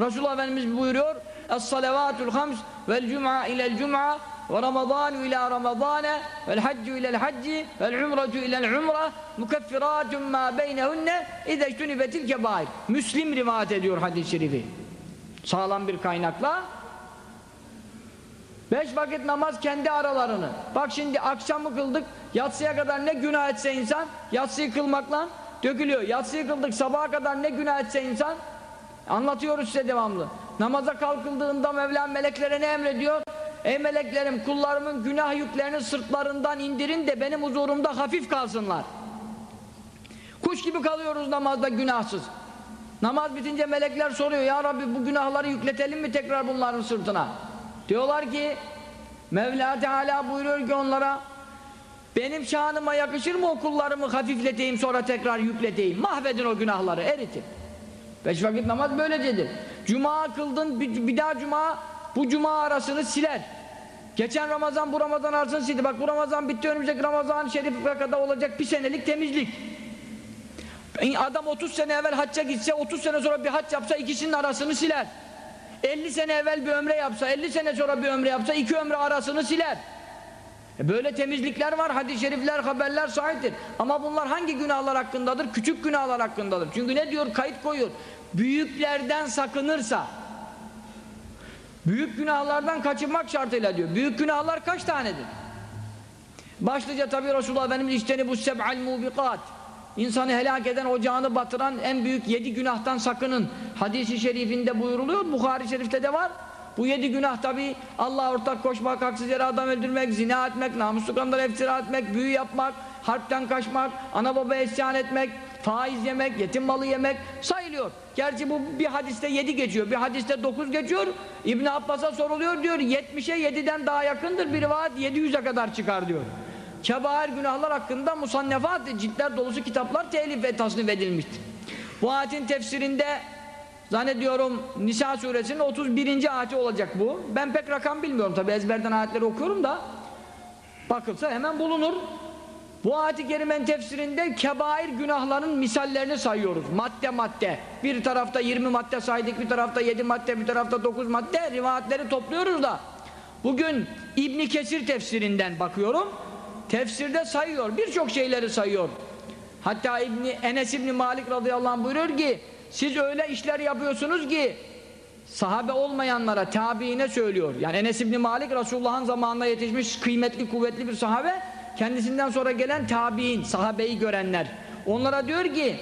Resulullah Efendimiz buyuruyor Es-salavatul hams vel cum'a ilel cum'a ve ramazanu ila ramazane vel haccu ilel hacci vel umretu ilel umre mukeffiratun ma beynehunne ideştunibetil kebair Müslim rivayet ediyor hadis-i şerifi. Sağlam bir kaynakla. Beş vakit namaz kendi aralarını. Bak şimdi akşamı kıldık yatsıya kadar ne günah etse insan yatsıyı kılmakla dökülüyor. Yatsıyı kıldık sabaha kadar ne günah etse insan Anlatıyoruz size devamlı. Namaza kalkıldığında Mevlam meleklere ne emrediyor? Ey meleklerim kullarımın günah yüklerini sırtlarından indirin de benim huzurumda hafif kalsınlar. Kuş gibi kalıyoruz namazda günahsız. Namaz bitince melekler soruyor ya Rabbi bu günahları yükletelim mi tekrar bunların sırtına? Diyorlar ki Mevla Teala buyuruyor ki onlara benim şanıma yakışır mı o kullarımı hafifleteyim sonra tekrar yükleteyim. Mahvedin o günahları eritin. Beş vakit namaz böylecedir. Cuma kıldın, bir, bir daha cuma, bu cuma arasını siler. Geçen Ramazan bu Ramazan arasını sildi. Bak bu Ramazan bitti önümüzdeki Ramazan şerife kadar olacak bir senelik temizlik. Adam 30 sene evvel hacca gitse, 30 sene sonra bir hac yapsa ikisinin arasını siler. 50 sene evvel bir ömre yapsa, 50 sene sonra bir ömre yapsa iki ömre arasını siler. E böyle temizlikler var, hadis-i şerifler, haberler sahiptir. Ama bunlar hangi günahlar hakkındadır? Küçük günahlar hakkındadır. Çünkü ne diyor? Kayıt koyuyor. Büyüklerden sakınırsa, büyük günahlardan kaçınmak şartıyla diyor. Büyük günahlar kaç tanedir? Başlıca tabi Resulullah Efendimiz işteni bu seb'al mubikat. İnsanı helak eden, ocağını batıran en büyük yedi günahtan sakının. Hadis-i şerifinde buyuruluyor, Bukhari şerifte de var. Bu yedi günah tabi Allah ortak koşmak, haksız yere adam öldürmek, zina etmek, namuslu kanlara iftira etmek, büyü yapmak, harpten kaçmak, ana babaya isyan etmek, faiz yemek, yetim malı yemek sayılıyor. Gerçi bu bir hadiste yedi geçiyor, bir hadiste dokuz geçiyor. İbn Abbas'a soruluyor diyor, yetmişe yediden daha yakındır, bir rivayet yedi yüze kadar çıkar diyor. Kebair günahlar hakkında musannefat, ciltler dolusu kitaplar telif ve tasnif edilmiştir. Bu ayetin tefsirinde Zannediyorum Nisa suresinin 31. ayeti olacak bu. Ben pek rakam bilmiyorum tabi ezberden ayetleri okuyorum da bakılsa hemen bulunur. Bu ayet-i kerimenin tefsirinde kebair günahların misallerini sayıyoruz. Madde madde. Bir tarafta 20 madde saydık, bir tarafta 7 madde, bir tarafta 9 madde. Rivayetleri topluyoruz da. Bugün İbn Kesir tefsirinden bakıyorum. Tefsirde sayıyor, birçok şeyleri sayıyor. Hatta İbni, Enes İbni Malik radıyallahu anh buyuruyor ki siz öyle işler yapıyorsunuz ki sahabe olmayanlara, tabiine söylüyor. Yani Enes İbni Malik Resulullah'ın zamanında yetişmiş kıymetli, kuvvetli bir sahabe. Kendisinden sonra gelen tabiin, sahabeyi görenler. Onlara diyor ki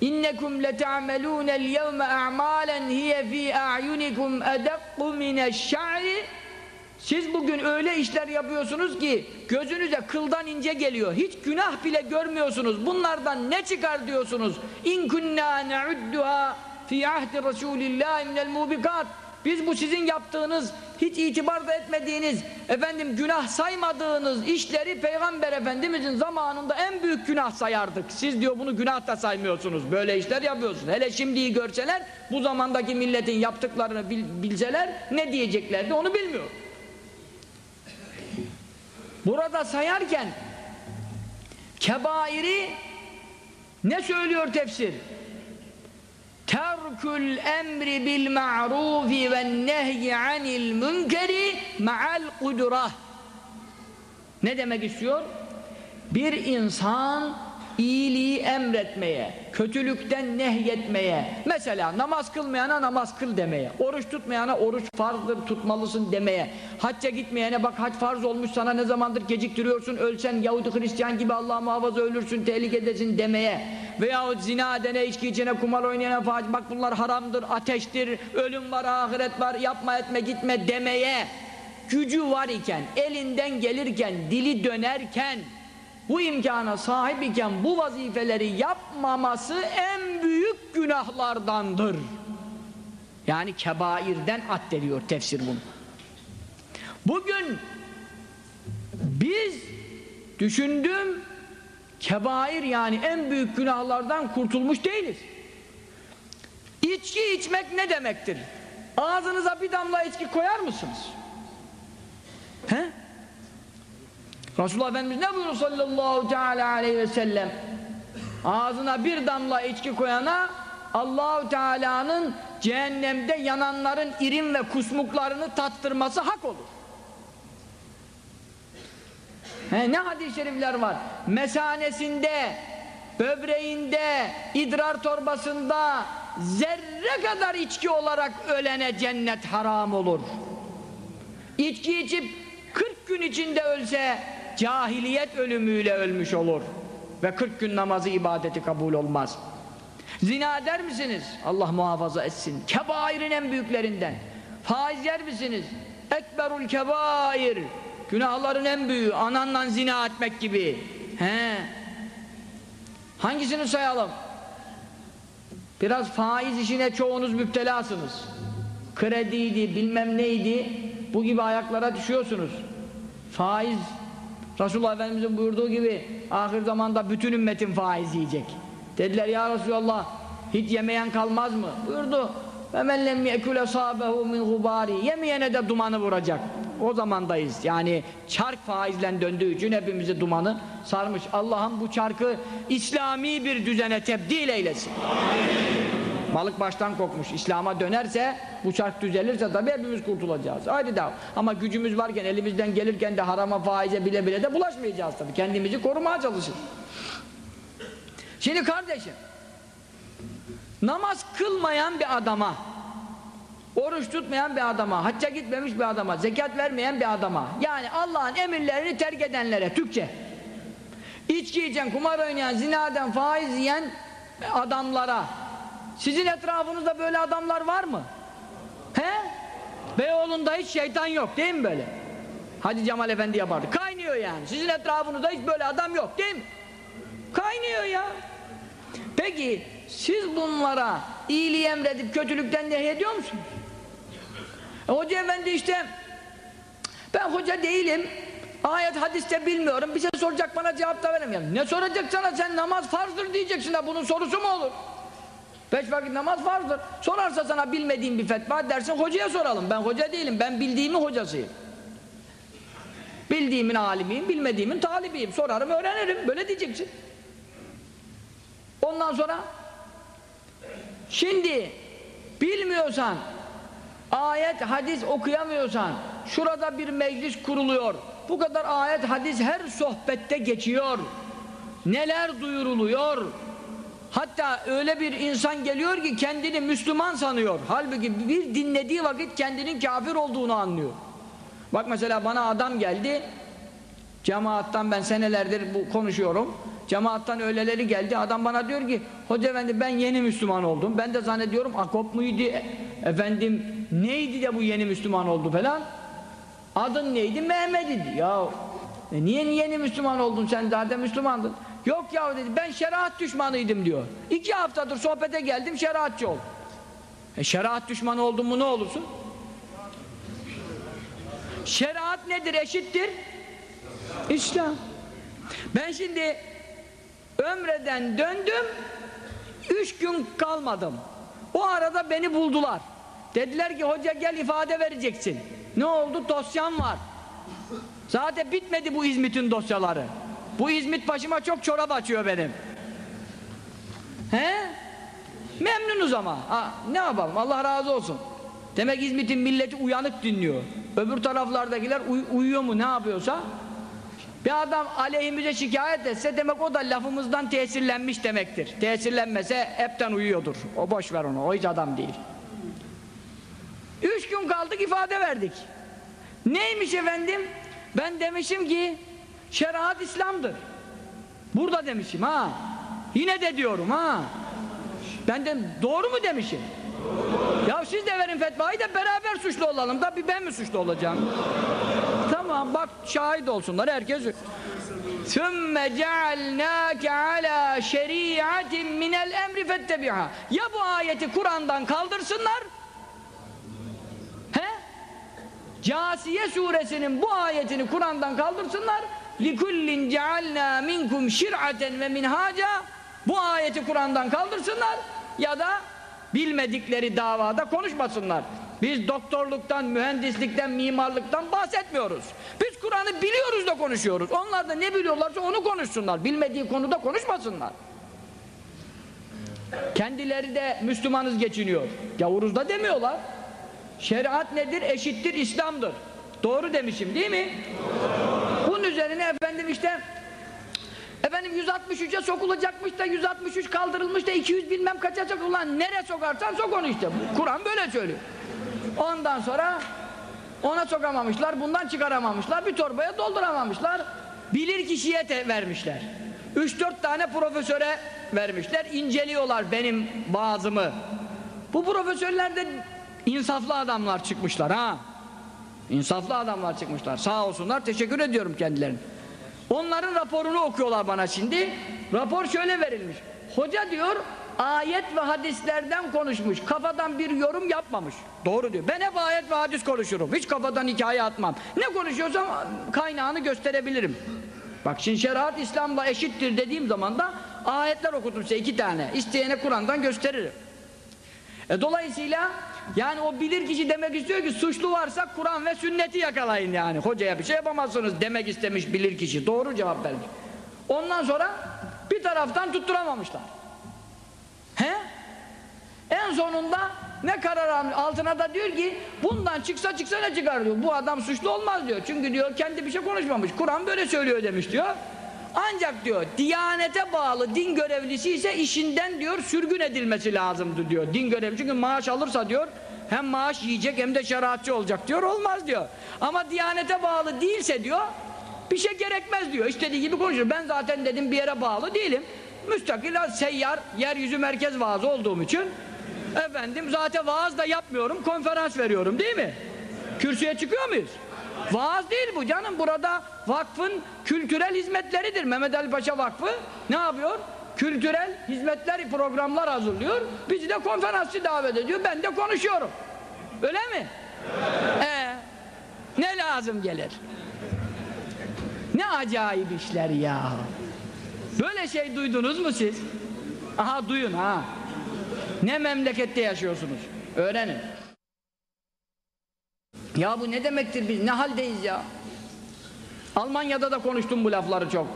İnnekum leta'melûnel yevme a'malen hiye fî a'yunikum edekku mineşşa'ri siz bugün öyle işler yapıyorsunuz ki gözünüze kıldan ince geliyor. Hiç günah bile görmüyorsunuz. Bunlardan ne çıkar diyorsunuz? İn kunna na'udduha fi ahdi Resulillah minel mubikat. Biz bu sizin yaptığınız, hiç itibar da etmediğiniz, efendim günah saymadığınız işleri Peygamber Efendimizin zamanında en büyük günah sayardık. Siz diyor bunu günah da saymıyorsunuz. Böyle işler yapıyorsunuz. Hele şimdiyi görseler, bu zamandaki milletin yaptıklarını bil, bilseler ne diyeceklerdi onu bilmiyor. Burada sayarken kebairi ne söylüyor tefsir? Terkül emri bil ma'rufi ve nehyi anil münkeri ma'al kudurah ne demek istiyor? Bir insan iyiliği emretmeye, kötülükten nehyetmeye, mesela namaz kılmayana namaz kıl demeye, oruç tutmayana oruç farzdır tutmalısın demeye, hacca gitmeyene bak hac farz olmuş sana ne zamandır geciktiriyorsun, ölsen Yahudi Hristiyan gibi Allah muhafaza ölürsün, tehlikedesin demeye, veyahut zina edene, içki içene, kumar oynayana, bak bunlar haramdır, ateştir, ölüm var, ahiret var, yapma etme gitme demeye, gücü var iken, elinden gelirken, dili dönerken, bu imkana sahip iken bu vazifeleri yapmaması en büyük günahlardandır. Yani kebairden addediyor tefsir bunu. Bugün biz düşündüm kebair yani en büyük günahlardan kurtulmuş değiliz. İçki içmek ne demektir? Ağzınıza bir damla içki koyar mısınız? He? Resulullah Efendimiz ne buyuruyor sallallahu teala aleyhi ve sellem ağzına bir damla içki koyana Allahu Teala'nın cehennemde yananların irim ve kusmuklarını tattırması hak olur. He, ne hadis-i şerifler var? Mesanesinde, böbreğinde, idrar torbasında zerre kadar içki olarak ölene cennet haram olur. İçki içip 40 gün içinde ölse cahiliyet ölümüyle ölmüş olur. Ve 40 gün namazı ibadeti kabul olmaz. Zina eder misiniz? Allah muhafaza etsin. Kebairin en büyüklerinden. Faiz yer misiniz? Ekberul kebair. Günahların en büyüğü. Ananla zina etmek gibi. He. Hangisini sayalım? Biraz faiz işine çoğunuz müptelasınız. Krediydi, bilmem neydi. Bu gibi ayaklara düşüyorsunuz. Faiz Resulullah Efendimiz'in buyurduğu gibi ahir zamanda bütün ümmetin faiz yiyecek. Dediler ya Resulallah hiç yemeyen kalmaz mı? Buyurdu ve men lem yekule sahabehu min gubari. Yemeyene de dumanı vuracak. O zamandayız. Yani çark faizle döndüğü için hepimizi dumanı sarmış. Allah'ım bu çarkı İslami bir düzene tebdil eylesin. Amin. balık baştan kokmuş. İslam'a dönerse bu çark düzelirse tabi hepimiz kurtulacağız. Haydi daha ama gücümüz varken elimizden gelirken de harama faize bile bile de bulaşmayacağız tabi kendimizi korumaya çalışır şimdi kardeşim namaz kılmayan bir adama, oruç tutmayan bir adama, hacca gitmemiş bir adama, zekat vermeyen bir adama, yani Allah'ın emirlerini terk edenlere, Türkçe, içki içen, kumar oynayan, zinaden, faiz yiyen adamlara, sizin etrafınızda böyle adamlar var mı? He? Beyoğlu'nda hiç şeytan yok değil mi böyle? Hacı Cemal Efendi yapardı. Kaynıyor yani. Sizin etrafınızda hiç böyle adam yok değil mi? Kaynıyor ya. Peki siz bunlara iyiliği emredip kötülükten nehyediyor musunuz? E, hoca efendi işte ben hoca değilim. Ayet hadiste bilmiyorum. Bir şey soracak bana cevap da veremiyorum. Ne soracak sana sen namaz farzdır diyeceksin ha bunun sorusu mu olur? Beş vakit namaz farzdır. Sorarsa sana bilmediğin bir fetva dersin hocaya soralım. Ben hoca değilim. Ben bildiğimi hocasıyım. Bildiğimin alimiyim, bilmediğimin talibiyim. Sorarım, öğrenirim. Böyle diyeceksin. Ondan sonra şimdi bilmiyorsan ayet, hadis okuyamıyorsan şurada bir meclis kuruluyor. Bu kadar ayet, hadis her sohbette geçiyor. Neler duyuruluyor? Hatta öyle bir insan geliyor ki kendini Müslüman sanıyor. Halbuki bir dinlediği vakit kendinin kafir olduğunu anlıyor. Bak mesela bana adam geldi. Cemaattan ben senelerdir bu konuşuyorum. Cemaattan öyleleri geldi. Adam bana diyor ki Hoca efendi ben yeni Müslüman oldum. Ben de zannediyorum akop muydu? Efendim neydi de bu yeni Müslüman oldu falan. Adın neydi? Mehmet idi. Ya e niye yeni Müslüman oldun sen zaten Müslümandın. Yok ya dedi ben şeriat düşmanıydım diyor. İki haftadır sohbete geldim şeriatçı ol. E şeriat düşmanı oldun mu ne olursun? Şeriat nedir? Eşittir. İslam. Ben şimdi ömreden döndüm üç gün kalmadım. O arada beni buldular. Dediler ki hoca gel ifade vereceksin. Ne oldu? Dosyan var. Zaten bitmedi bu İzmit'in dosyaları. Bu İzmit başıma çok çorap açıyor benim. He? Memnunuz ama. Ha, ne yapalım? Allah razı olsun. Demek İzmit'in milleti uyanık dinliyor. Öbür taraflardakiler uy uyuyor mu ne yapıyorsa. Bir adam aleyhimize şikayet etse demek o da lafımızdan tesirlenmiş demektir. Tesirlenmese hepten uyuyordur. O boş ver onu. O hiç adam değil. Üç gün kaldık ifade verdik. Neymiş efendim? Ben demişim ki şeriat İslam'dır. Burada demişim ha. Yine de diyorum ha. Ben de doğru mu demişim? Ya siz de verin fetvayı da beraber suçlu olalım da bir ben mi suçlu olacağım? Tamam bak şahit olsunlar herkes. Sümme cealnâke alâ şeriatin minel emri fettebiha. Ya bu ayeti Kur'an'dan kaldırsınlar. He? Câsiye suresinin bu ayetini Kur'an'dan kaldırsınlar. Likullin cealnâ minkum şir'aten ve minhaca. Bu ayeti Kur'an'dan kaldırsınlar ya da bilmedikleri davada konuşmasınlar. Biz doktorluktan, mühendislikten, mimarlıktan bahsetmiyoruz. Biz Kur'an'ı biliyoruz da konuşuyoruz. Onlar da ne biliyorlarsa onu konuşsunlar. Bilmediği konuda konuşmasınlar. Kendileri de Müslümanız geçiniyor. Gavuruz da demiyorlar. Şeriat nedir? Eşittir, İslam'dır. Doğru demişim değil mi? Bunun üzerine efendim işte efendim 163'e sokulacakmış da 163 kaldırılmış da 200 bilmem kaça sokulan nereye sokarsan sok onu işte. Kur'an böyle söylüyor. Ondan sonra ona sokamamışlar, bundan çıkaramamışlar, bir torbaya dolduramamışlar. Bilir kişiye de vermişler. 3-4 tane profesöre vermişler, inceliyorlar benim bazımı. Bu profesörler de insaflı adamlar çıkmışlar ha. İnsaflı adamlar çıkmışlar. Sağ olsunlar, teşekkür ediyorum kendilerine. Onların raporunu okuyorlar bana şimdi. Rapor şöyle verilmiş. Hoca diyor, ayet ve hadislerden konuşmuş. Kafadan bir yorum yapmamış. Doğru diyor. Ben hep ayet ve hadis konuşurum. Hiç kafadan hikaye atmam. Ne konuşuyorsam kaynağını gösterebilirim. Bak şimdi şeriat İslam'la eşittir dediğim zaman da ayetler okudum size iki tane. İsteyene Kur'an'dan gösteririm. E, dolayısıyla yani o bilir kişi demek istiyor ki suçlu varsa Kur'an ve sünneti yakalayın yani. Hocaya bir şey yapamazsınız demek istemiş bilir kişi. Doğru cevap vermiş. Ondan sonra bir taraftan tutturamamışlar. He? En sonunda ne karar almış? Altına da diyor ki bundan çıksa çıksa ne çıkar diyor. Bu adam suçlu olmaz diyor. Çünkü diyor kendi bir şey konuşmamış. Kur'an böyle söylüyor demiş diyor. Ancak diyor diyanete bağlı din görevlisi ise işinden diyor sürgün edilmesi lazımdı diyor. Din görevli çünkü maaş alırsa diyor hem maaş yiyecek hem de şeriatçı olacak diyor olmaz diyor. Ama diyanete bağlı değilse diyor bir şey gerekmez diyor. İstediği gibi konuşur. Ben zaten dedim bir yere bağlı değilim. Müstakil seyyar yeryüzü merkez vaazı olduğum için efendim zaten vaaz da yapmıyorum konferans veriyorum değil mi? Kürsüye çıkıyor muyuz? Vaaz değil bu canım. Burada vakfın kültürel hizmetleridir. Mehmet Ali Paşa Vakfı ne yapıyor? Kültürel hizmetler, programlar hazırlıyor. Bizi de konferansçı davet ediyor. Ben de konuşuyorum. Öyle mi? Ee, ne lazım gelir? Ne acayip işler ya. Böyle şey duydunuz mu siz? Aha duyun ha. Ne memlekette yaşıyorsunuz? Öğrenin. Ya bu ne demektir biz ne haldeyiz ya? Almanya'da da konuştum bu lafları çok.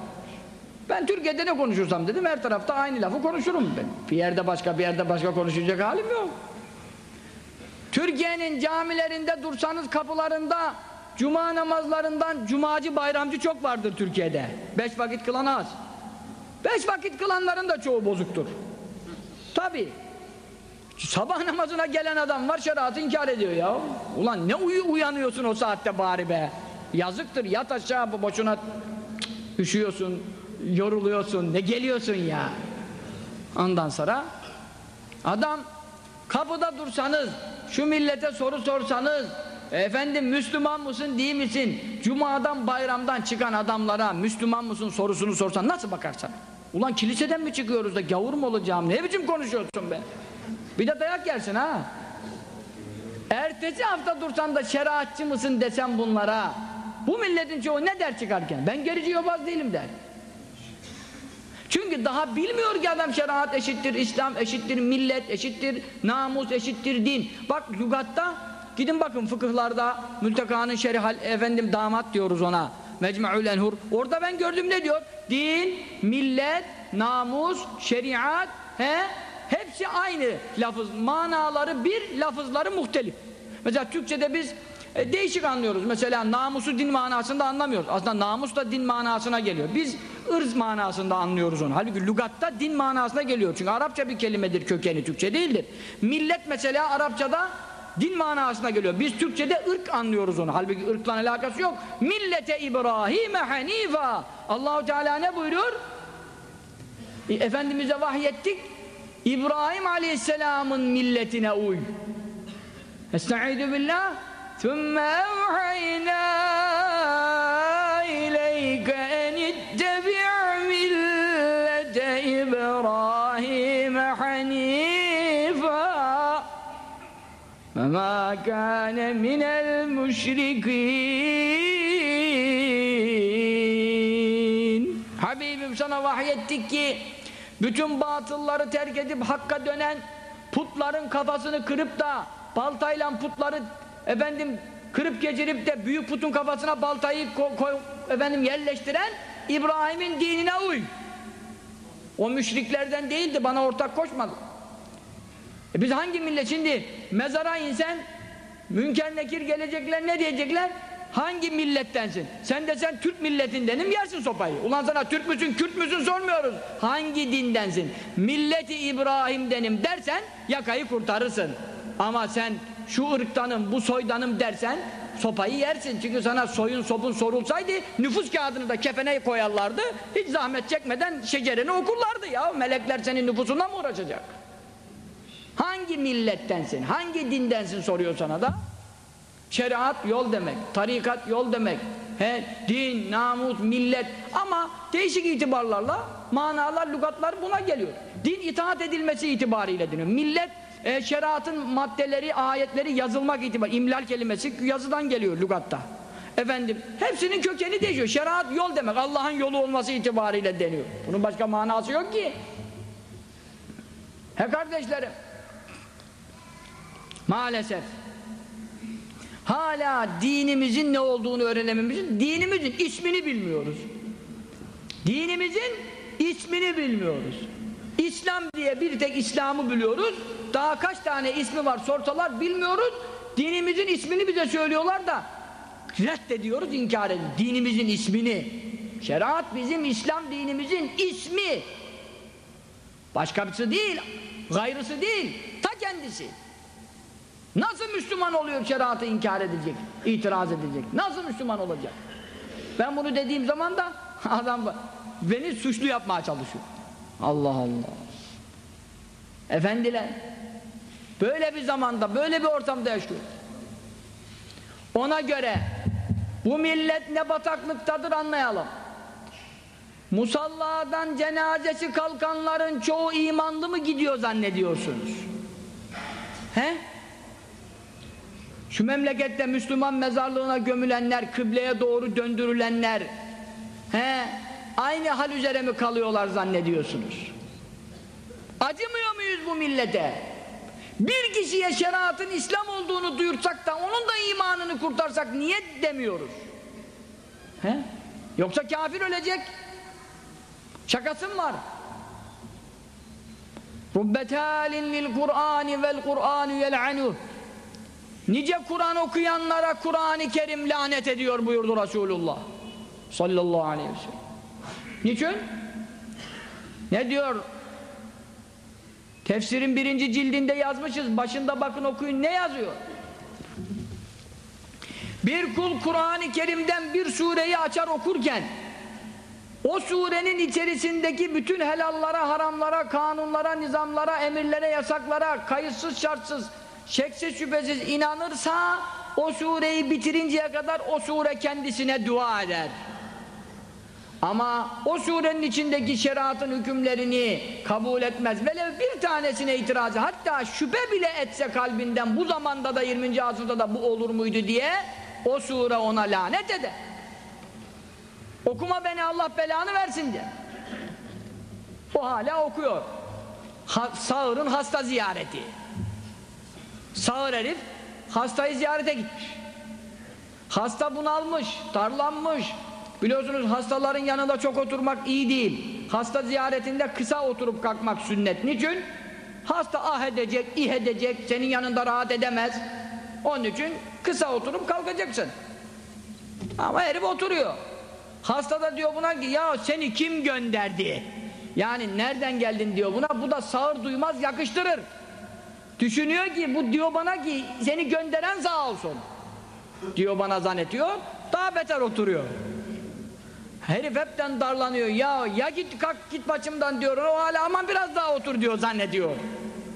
Ben Türkiye'de ne konuşursam dedim her tarafta aynı lafı konuşurum ben. Bir yerde başka bir yerde başka konuşacak halim yok. Türkiye'nin camilerinde dursanız kapılarında cuma namazlarından cumacı bayramcı çok vardır Türkiye'de. Beş vakit kılan az. Beş vakit kılanların da çoğu bozuktur. Tabi. Sabah namazına gelen adam var şeriatı inkar ediyor ya. Ulan ne uyu uyanıyorsun o saatte bari be. Yazıktır yat aşağı boşuna üşüyorsun, yoruluyorsun, ne geliyorsun ya. Ondan sonra adam kapıda dursanız, şu millete soru sorsanız, efendim Müslüman mısın değil misin? Cuma'dan bayramdan çıkan adamlara Müslüman mısın sorusunu sorsan nasıl bakarsan? Ulan kiliseden mi çıkıyoruz da gavur mu olacağım? Ne biçim konuşuyorsun be? Bir de dayak yersin ha. Ertesi hafta dursan da şeriatçı mısın desem bunlara. Bu milletin çoğu ne der çıkarken? Ben gerici yobaz değilim der. Çünkü daha bilmiyor ki adam şeriat eşittir, İslam eşittir, millet eşittir, namus eşittir, din. Bak lügatta gidin bakın fıkıhlarda mültekanın şerihal efendim damat diyoruz ona. Mecmu'ul Enhur. Orada ben gördüm ne diyor? Din, millet, namus, şeriat, he? Hepsi aynı lafız. Manaları bir, lafızları muhtelif. Mesela Türkçe'de biz e, değişik anlıyoruz. Mesela namusu din manasında anlamıyoruz. Aslında namus da din manasına geliyor. Biz ırz manasında anlıyoruz onu. Halbuki lügatta din manasına geliyor. Çünkü Arapça bir kelimedir kökeni, Türkçe değildir. Millet mesela Arapçada din manasına geliyor. Biz Türkçe'de ırk anlıyoruz onu. Halbuki ırkla alakası yok. Millete İbrahim hanifa. Allahu Teala ne buyuruyor? E, Efendimiz'e vahyettik. İbrahim Aleyhisselam'ın milletine uy. Estaizu billah. ثُمَّ أَوْحَيْنَا إِلَيْكَ أَنِ اتَّبِعْ مِلَّةَ إِبْرَاهِيمَ حَنِيفًا وَمَا كَانَ مِنَ الْمُشْرِكِينَ Habibim sana vahyettik ki bütün batılları terk edip hakka dönen putların kafasını kırıp da baltayla putları efendim kırıp geçirip de büyük putun kafasına baltayı ko koy, efendim yerleştiren İbrahim'in dinine uy. O müşriklerden değildi bana ortak koşmadı. E biz hangi millet şimdi mezara insen münker nekir gelecekler ne diyecekler? Hangi millettensin? Sen de sen Türk milletindenim yersin sopayı. Ulan sana Türk müsün Kürt müsün sormuyoruz. Hangi dindensin? Milleti İbrahim'denim dersen yakayı kurtarırsın. Ama sen şu ırktanım bu soydanım dersen sopayı yersin. Çünkü sana soyun sopun sorulsaydı nüfus kağıdını da kefene koyarlardı. Hiç zahmet çekmeden şecereni okurlardı ya. Melekler senin nüfusuna mı uğraşacak? Hangi millettensin? Hangi dindensin soruyor sana da. Şeriat yol demek, tarikat yol demek. He, din, namus, millet ama değişik itibarlarla manalar, lügatlar buna geliyor. Din itaat edilmesi itibariyle deniyor. Millet e, şeriatın maddeleri, ayetleri yazılmak itibariyle imlal kelimesi yazıdan geliyor lügatta. Efendim, hepsinin kökeni değişiyor. Şeriat yol demek. Allah'ın yolu olması itibariyle deniyor. Bunun başka manası yok ki. He kardeşlerim. Maalesef hala dinimizin ne olduğunu öğrenememizin dinimizin ismini bilmiyoruz. Dinimizin ismini bilmiyoruz. İslam diye bir tek İslam'ı biliyoruz. Daha kaç tane ismi var sorsalar bilmiyoruz. Dinimizin ismini bize söylüyorlar da reddediyoruz, inkar ediyoruz. Dinimizin ismini. Şeriat bizim İslam dinimizin ismi. Başkası değil, gayrısı değil, ta kendisi. Nasıl Müslüman oluyor şeriatı inkar edecek, itiraz edecek? Nasıl Müslüman olacak? Ben bunu dediğim zaman da adam beni suçlu yapmaya çalışıyor. Allah Allah. Efendiler, böyle bir zamanda, böyle bir ortamda yaşıyor. Ona göre bu millet ne bataklıktadır anlayalım. Musalladan cenazesi kalkanların çoğu imanlı mı gidiyor zannediyorsunuz? He? Şu memlekette Müslüman mezarlığına gömülenler, kıbleye doğru döndürülenler, he, aynı hal üzere mi kalıyorlar zannediyorsunuz? Acımıyor muyuz bu millete? Bir kişiye şeriatın İslam olduğunu duyursak da onun da imanını kurtarsak niye demiyoruz? He? Yoksa kafir ölecek. Şakası var? Rubbetalin lil Kur'ani vel Kur'anu yel'anuh Nice Kur'an okuyanlara Kur'an-ı Kerim lanet ediyor buyurdu Resulullah sallallahu aleyhi ve sellem. Niçin? Ne diyor? Tefsirin birinci cildinde yazmışız. Başında bakın okuyun. Ne yazıyor? Bir kul Kur'an-ı Kerim'den bir sureyi açar okurken o surenin içerisindeki bütün helallara, haramlara, kanunlara, nizamlara, emirlere, yasaklara kayıtsız şartsız şeksiz şüphesiz inanırsa o sureyi bitirinceye kadar o sure kendisine dua eder. Ama o surenin içindeki şeriatın hükümlerini kabul etmez. Velev bir tanesine itirazı hatta şüphe bile etse kalbinden bu zamanda da 20. asırda da bu olur muydu diye o sure ona lanet eder. Okuma beni Allah belanı versin diye. O hala okuyor. Ha, sağırın hasta ziyareti. Sağır herif hastayı ziyarete gitmiş. Hasta bunalmış, darlanmış, Biliyorsunuz hastaların yanında çok oturmak iyi değil. Hasta ziyaretinde kısa oturup kalkmak sünnet. Niçin? Hasta ah edecek, ih edecek, senin yanında rahat edemez. Onun için kısa oturup kalkacaksın. Ama herif oturuyor. Hasta da diyor buna ki ya seni kim gönderdi? Yani nereden geldin diyor buna. Bu da sağır duymaz yakıştırır. Düşünüyor ki bu diyor bana ki seni gönderen sağ olsun. Diyor bana zannetiyor. Daha beter oturuyor. Herif hepten darlanıyor. Ya ya git kalk git başımdan diyor. O hala aman biraz daha otur diyor zannediyor.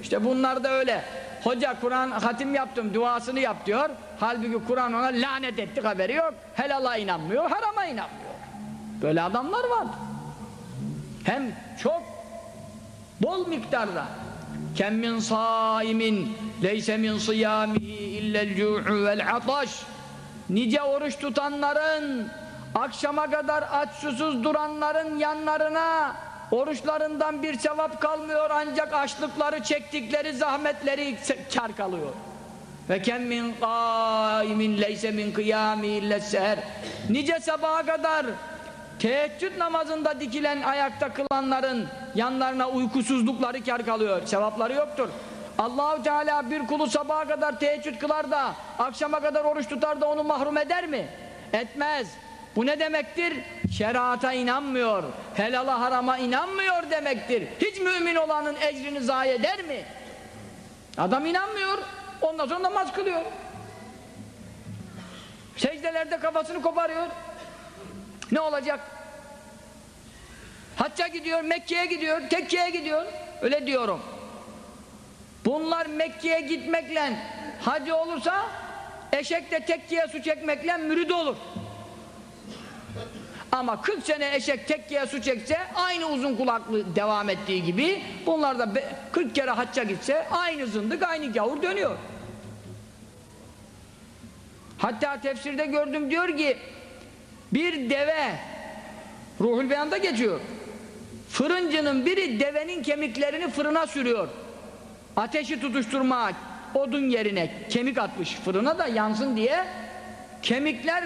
İşte bunlar da öyle. Hoca Kur'an hatim yaptım duasını yap diyor. Halbuki Kur'an ona lanet etti haberi yok. Helala inanmıyor, harama inanmıyor. Böyle adamlar var. Hem çok bol miktarda. Kem min saimin leyse min siyamihi illel cu'u vel ataş. Nice oruç tutanların akşama kadar aç susuz duranların yanlarına oruçlarından bir sevap kalmıyor ancak açlıkları çektikleri zahmetleri kar kalıyor. Ve kem min qaimin leyse min kıyami ille seher. Nice sabaha kadar teheccüd namazında dikilen ayakta kılanların yanlarına uykusuzlukları kar kalıyor. Sevapları yoktur. Allahu Teala bir kulu sabaha kadar teheccüd kılar da akşama kadar oruç tutar da onu mahrum eder mi? Etmez. Bu ne demektir? Şerata inanmıyor, helala harama inanmıyor demektir. Hiç mümin olanın ecrini zayi eder mi? Adam inanmıyor, ondan sonra namaz kılıyor. Secdelerde kafasını koparıyor. Ne olacak? Hacca gidiyor, Mekke'ye gidiyor, Tekke'ye gidiyor. Öyle diyorum. Bunlar Mekke'ye gitmekle hacı olursa eşek de tekkiye su çekmekle mürid olur. Ama 40 sene eşek tekkiye su çekse aynı uzun kulaklı devam ettiği gibi bunlar da 40 kere hacca gitse aynı zındık aynı gavur dönüyor. Hatta tefsirde gördüm diyor ki bir deve Ruhul Beyan'da geçiyor. Fırıncının biri devenin kemiklerini fırına sürüyor. Ateşi tutuşturma odun yerine kemik atmış fırına da yansın diye kemikler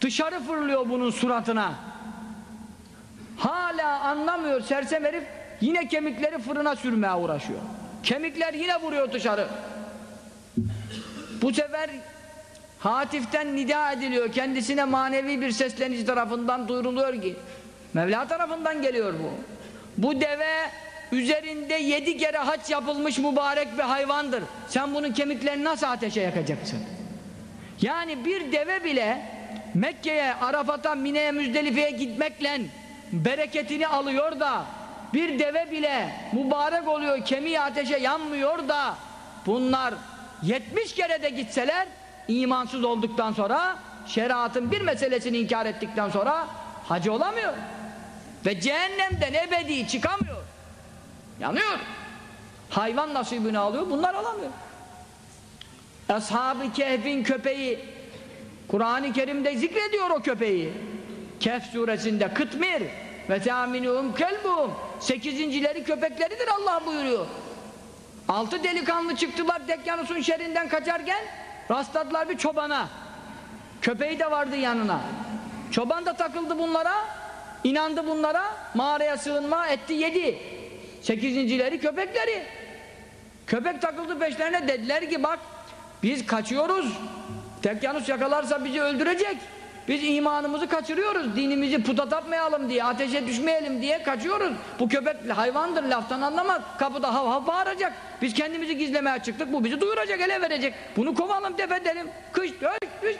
dışarı fırlıyor bunun suratına. Hala anlamıyor sersem herif yine kemikleri fırına sürmeye uğraşıyor. Kemikler yine vuruyor dışarı. Bu sefer Hatif'ten nida ediliyor. Kendisine manevi bir seslenici tarafından duyuruluyor ki Mevla tarafından geliyor bu. Bu deve üzerinde yedi kere haç yapılmış mübarek bir hayvandır. Sen bunun kemiklerini nasıl ateşe yakacaksın? Yani bir deve bile Mekke'ye, Arafat'a, Mine'ye, Müzdelife'ye gitmekle bereketini alıyor da bir deve bile mübarek oluyor, kemiği ateşe yanmıyor da bunlar 70 kere de gitseler imansız olduktan sonra şeriatın bir meselesini inkar ettikten sonra hacı olamıyor. Ve cehennemden ebedi çıkamıyor. Yanıyor. Hayvan nasibini alıyor bunlar alamıyor. Ashab-ı Kehf'in köpeği Kur'an-ı Kerim'de zikrediyor o köpeği. Kehf suresinde kıtmir ve taminuhum kelbuhum sekizincileri köpekleridir Allah buyuruyor. Altı delikanlı çıktılar Dekyanus'un şerinden kaçarken rastladılar bir çobana. Köpeği de vardı yanına. Çoban da takıldı bunlara inandı bunlara mağaraya sığınma etti yedi. Sekizincileri köpekleri. Köpek takıldı peşlerine dediler ki bak biz kaçıyoruz. Tekyanus yakalarsa bizi öldürecek biz imanımızı kaçırıyoruz dinimizi puta tapmayalım diye ateşe düşmeyelim diye kaçıyoruz. Bu köpek hayvandır laftan anlamaz. Kapıda hav hav bağıracak. Biz kendimizi gizlemeye çıktık bu bizi duyuracak ele verecek. Bunu kovalım def edelim. Kış kış kış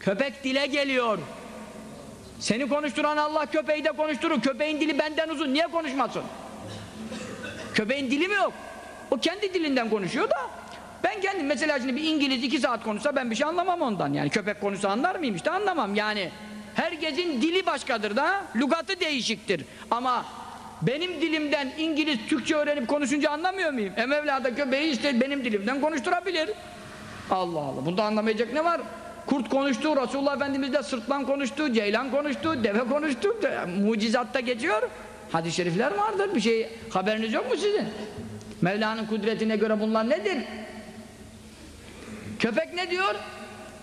köpek dile geliyor. Seni konuşturan Allah köpeği de konuşturur. Köpeğin dili benden uzun niye konuşmasın? Köpeğin dili mi yok? O kendi dilinden konuşuyor da ben kendim mesela şimdi bir İngiliz iki saat konuşsa ben bir şey anlamam ondan. Yani köpek konuşsa anlar mıyım? İşte anlamam. Yani herkesin dili başkadır da lügatı değişiktir. Ama benim dilimden İngiliz Türkçe öğrenip konuşunca anlamıyor muyum? E Mevla da köpeği işte benim dilimden konuşturabilir. Allah Allah. Bunda anlamayacak ne var? Kurt konuştu, Resulullah Efendimiz de sırtlan konuştu, ceylan konuştu, deve konuştu. Mucizatta geçiyor. Hadis-i şerifler vardır. Bir şey haberiniz yok mu sizin? Mevla'nın kudretine göre bunlar nedir? Köpek ne diyor?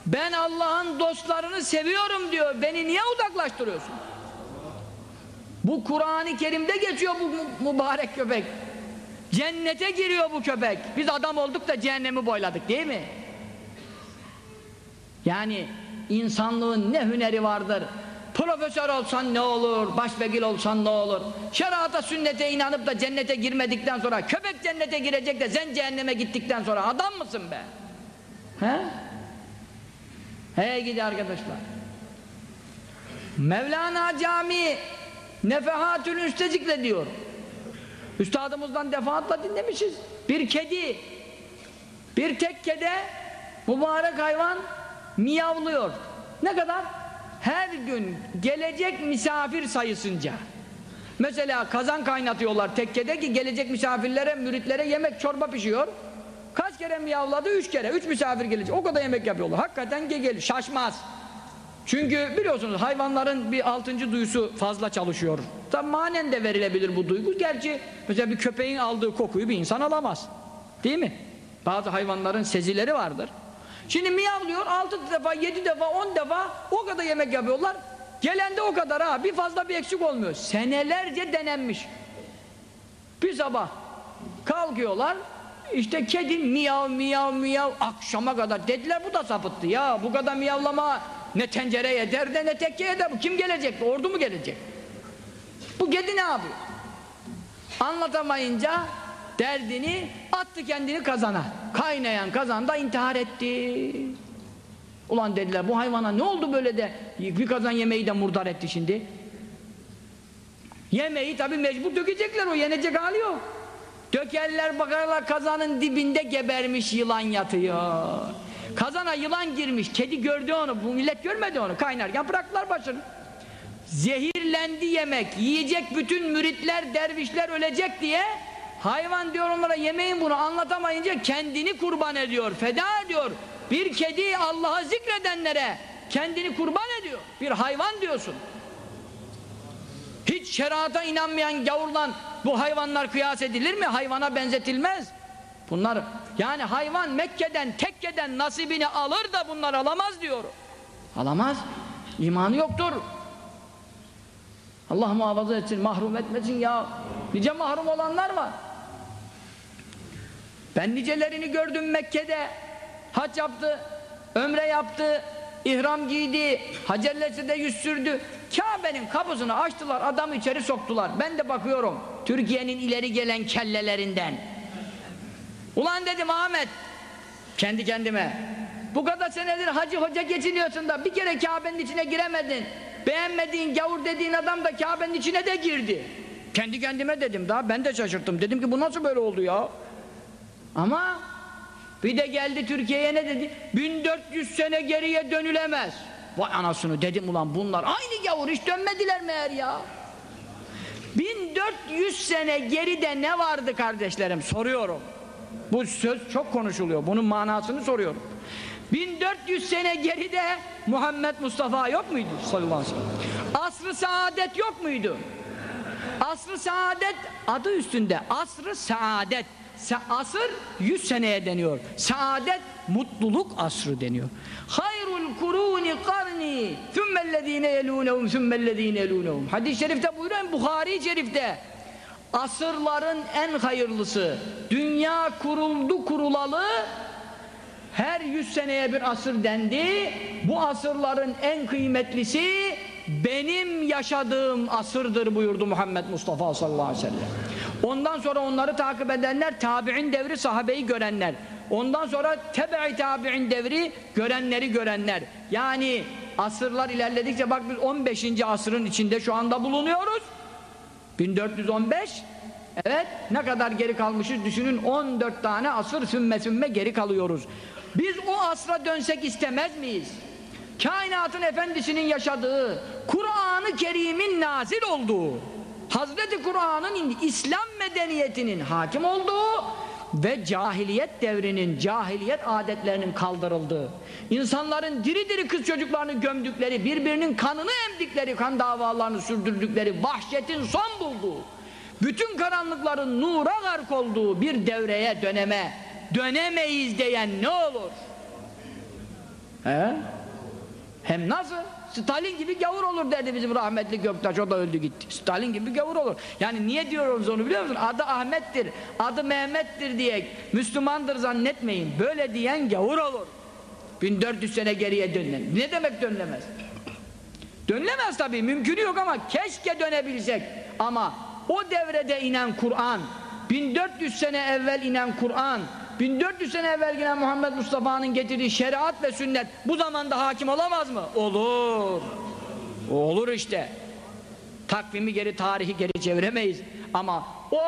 Ben Allah'ın dostlarını seviyorum diyor. Beni niye uzaklaştırıyorsun? Bu Kur'an-ı Kerim'de geçiyor bu mübarek köpek. Cennete giriyor bu köpek. Biz adam olduk da cehennemi boyladık değil mi? Yani insanlığın ne hüneri vardır. Profesör olsan ne olur, başvekil olsan ne olur? Şerata sünnete inanıp da cennete girmedikten sonra köpek cennete girecek de sen cehenneme gittikten sonra adam mısın be? He? He gidi arkadaşlar. Mevlana Camii Nefehatül Üstezikle diyor. Üstadımızdan defaatla dinlemişiz. Bir kedi, bir tek kede mübarek hayvan miyavlıyor. Ne kadar? Her gün gelecek misafir sayısınca. Mesela kazan kaynatıyorlar tekkede ki gelecek misafirlere, müritlere yemek çorba pişiyor. Kaç kere miyavladı? Üç kere. Üç misafir gelecek. O kadar yemek yapıyorlar. Hakikaten gegeli. Şaşmaz. Çünkü biliyorsunuz hayvanların bir altıncı duyusu fazla çalışıyor. Tabi manen de verilebilir bu duygu. Gerçi mesela bir köpeğin aldığı kokuyu bir insan alamaz. Değil mi? Bazı hayvanların sezileri vardır. Şimdi miyavlıyor altı defa, yedi defa, on defa o kadar yemek yapıyorlar. Gelen de o kadar ha. Bir fazla bir eksik olmuyor. Senelerce denenmiş. Bir sabah kalkıyorlar. İşte kedi miyav miyav miyav akşama kadar. Dediler bu da sapıttı ya. Bu kadar miyavlama ne tencere yeder de ne tekke yeder bu. Kim gelecek? Ordu mu gelecek? Bu kedi ne yapıyor? Anlatamayınca derdini attı kendini kazana. Kaynayan kazanda intihar etti. Ulan dediler bu hayvana ne oldu böyle de bir kazan yemeği de murdar etti şimdi? Yemeği tabi mecbur dökecekler o yenecek hali yok dökerler bakarlar kazanın dibinde gebermiş yılan yatıyor. Kazana yılan girmiş kedi gördü onu bu millet görmedi onu. Kaynarken bıraktılar başını. Zehirlendi yemek yiyecek bütün müritler dervişler ölecek diye hayvan diyor onlara yemeyin bunu anlatamayınca kendini kurban ediyor feda ediyor. Bir kedi Allah'a zikredenlere kendini kurban ediyor. Bir hayvan diyorsun. Hiç şerata inanmayan gavurlan bu hayvanlar kıyas edilir mi? hayvana benzetilmez. Bunlar yani hayvan Mekke'den tekkeden nasibini alır da bunlar alamaz diyor alamaz. İmanı yoktur. Allah muhafaza etsin mahrum etmesin ya. Nice mahrum olanlar var. Ben nicelerini gördüm Mekke'de. Hac yaptı ömre yaptı ihram giydi Hacerlesi'de yüz sürdü Kabe'nin kapısını açtılar adamı içeri soktular. Ben de bakıyorum Türkiye'nin ileri gelen kellelerinden. Ulan dedim Ahmet kendi kendime bu kadar senedir hacı hoca geçiniyorsun da bir kere Kabe'nin içine giremedin. Beğenmediğin gavur dediğin adam da Kabe'nin içine de girdi. Kendi kendime dedim daha ben de şaşırttım. Dedim ki bu nasıl böyle oldu ya? Ama bir de geldi Türkiye'ye ne dedi? 1400 sene geriye dönülemez vay anasını dedim ulan bunlar aynı gavur hiç dönmediler meğer ya. 1400 sene geride ne vardı kardeşlerim? Soruyorum. Bu söz çok konuşuluyor. Bunun manasını soruyorum. 1400 sene geride Muhammed Mustafa yok muydu sallallahu aleyhi saadet yok muydu? Asr-ı saadet adı üstünde. Asr-ı saadet. Sa asır 100 seneye deniyor. Saadet mutluluk asrı deniyor. Hayrul kuruni karni thummellezine yelunehum thummellezine yelunehum. Hadis-i şerifte buyuruyor Buhari şerifte. Asırların en hayırlısı dünya kuruldu kurulalı her yüz seneye bir asır dendi. Bu asırların en kıymetlisi benim yaşadığım asırdır buyurdu Muhammed Mustafa sallallahu aleyhi ve sellem. Ondan sonra onları takip edenler tabi'in devri sahabeyi görenler. Ondan sonra tebe'i tabi'in devri görenleri görenler. Yani asırlar ilerledikçe bak biz 15. asrın içinde şu anda bulunuyoruz. 1415 evet ne kadar geri kalmışız? Düşünün 14 tane asır sümme sümme geri kalıyoruz. Biz o asra dönsek istemez miyiz? Kainatın efendisinin yaşadığı, Kur'an-ı Kerim'in nazil olduğu, Hazreti Kur'an'ın İslam medeniyetinin hakim olduğu ve cahiliyet devrinin, cahiliyet adetlerinin kaldırıldığı, insanların diri diri kız çocuklarını gömdükleri, birbirinin kanını emdikleri, kan davalarını sürdürdükleri, vahşetin son bulduğu, bütün karanlıkların nura gark olduğu bir devreye döneme dönemeyiz diyen ne olur? He? Hem nasıl? Stalin gibi gavur olur dedi bizim rahmetli Göktaş o da öldü gitti. Stalin gibi gavur olur. Yani niye diyoruz onu biliyor musun? Adı Ahmet'tir, adı Mehmet'tir diye Müslümandır zannetmeyin. Böyle diyen gavur olur. 1400 sene geriye dönülen. Ne demek dönülemez? Dönülemez tabii mümkün yok ama keşke dönebilsek. Ama o devrede inen Kur'an, 1400 sene evvel inen Kur'an, 1400 sene evvel gelen Muhammed Mustafa'nın getirdiği şeriat ve sünnet bu zamanda hakim olamaz mı? Olur. Olur işte. Takvimi geri, tarihi geri çeviremeyiz. Ama o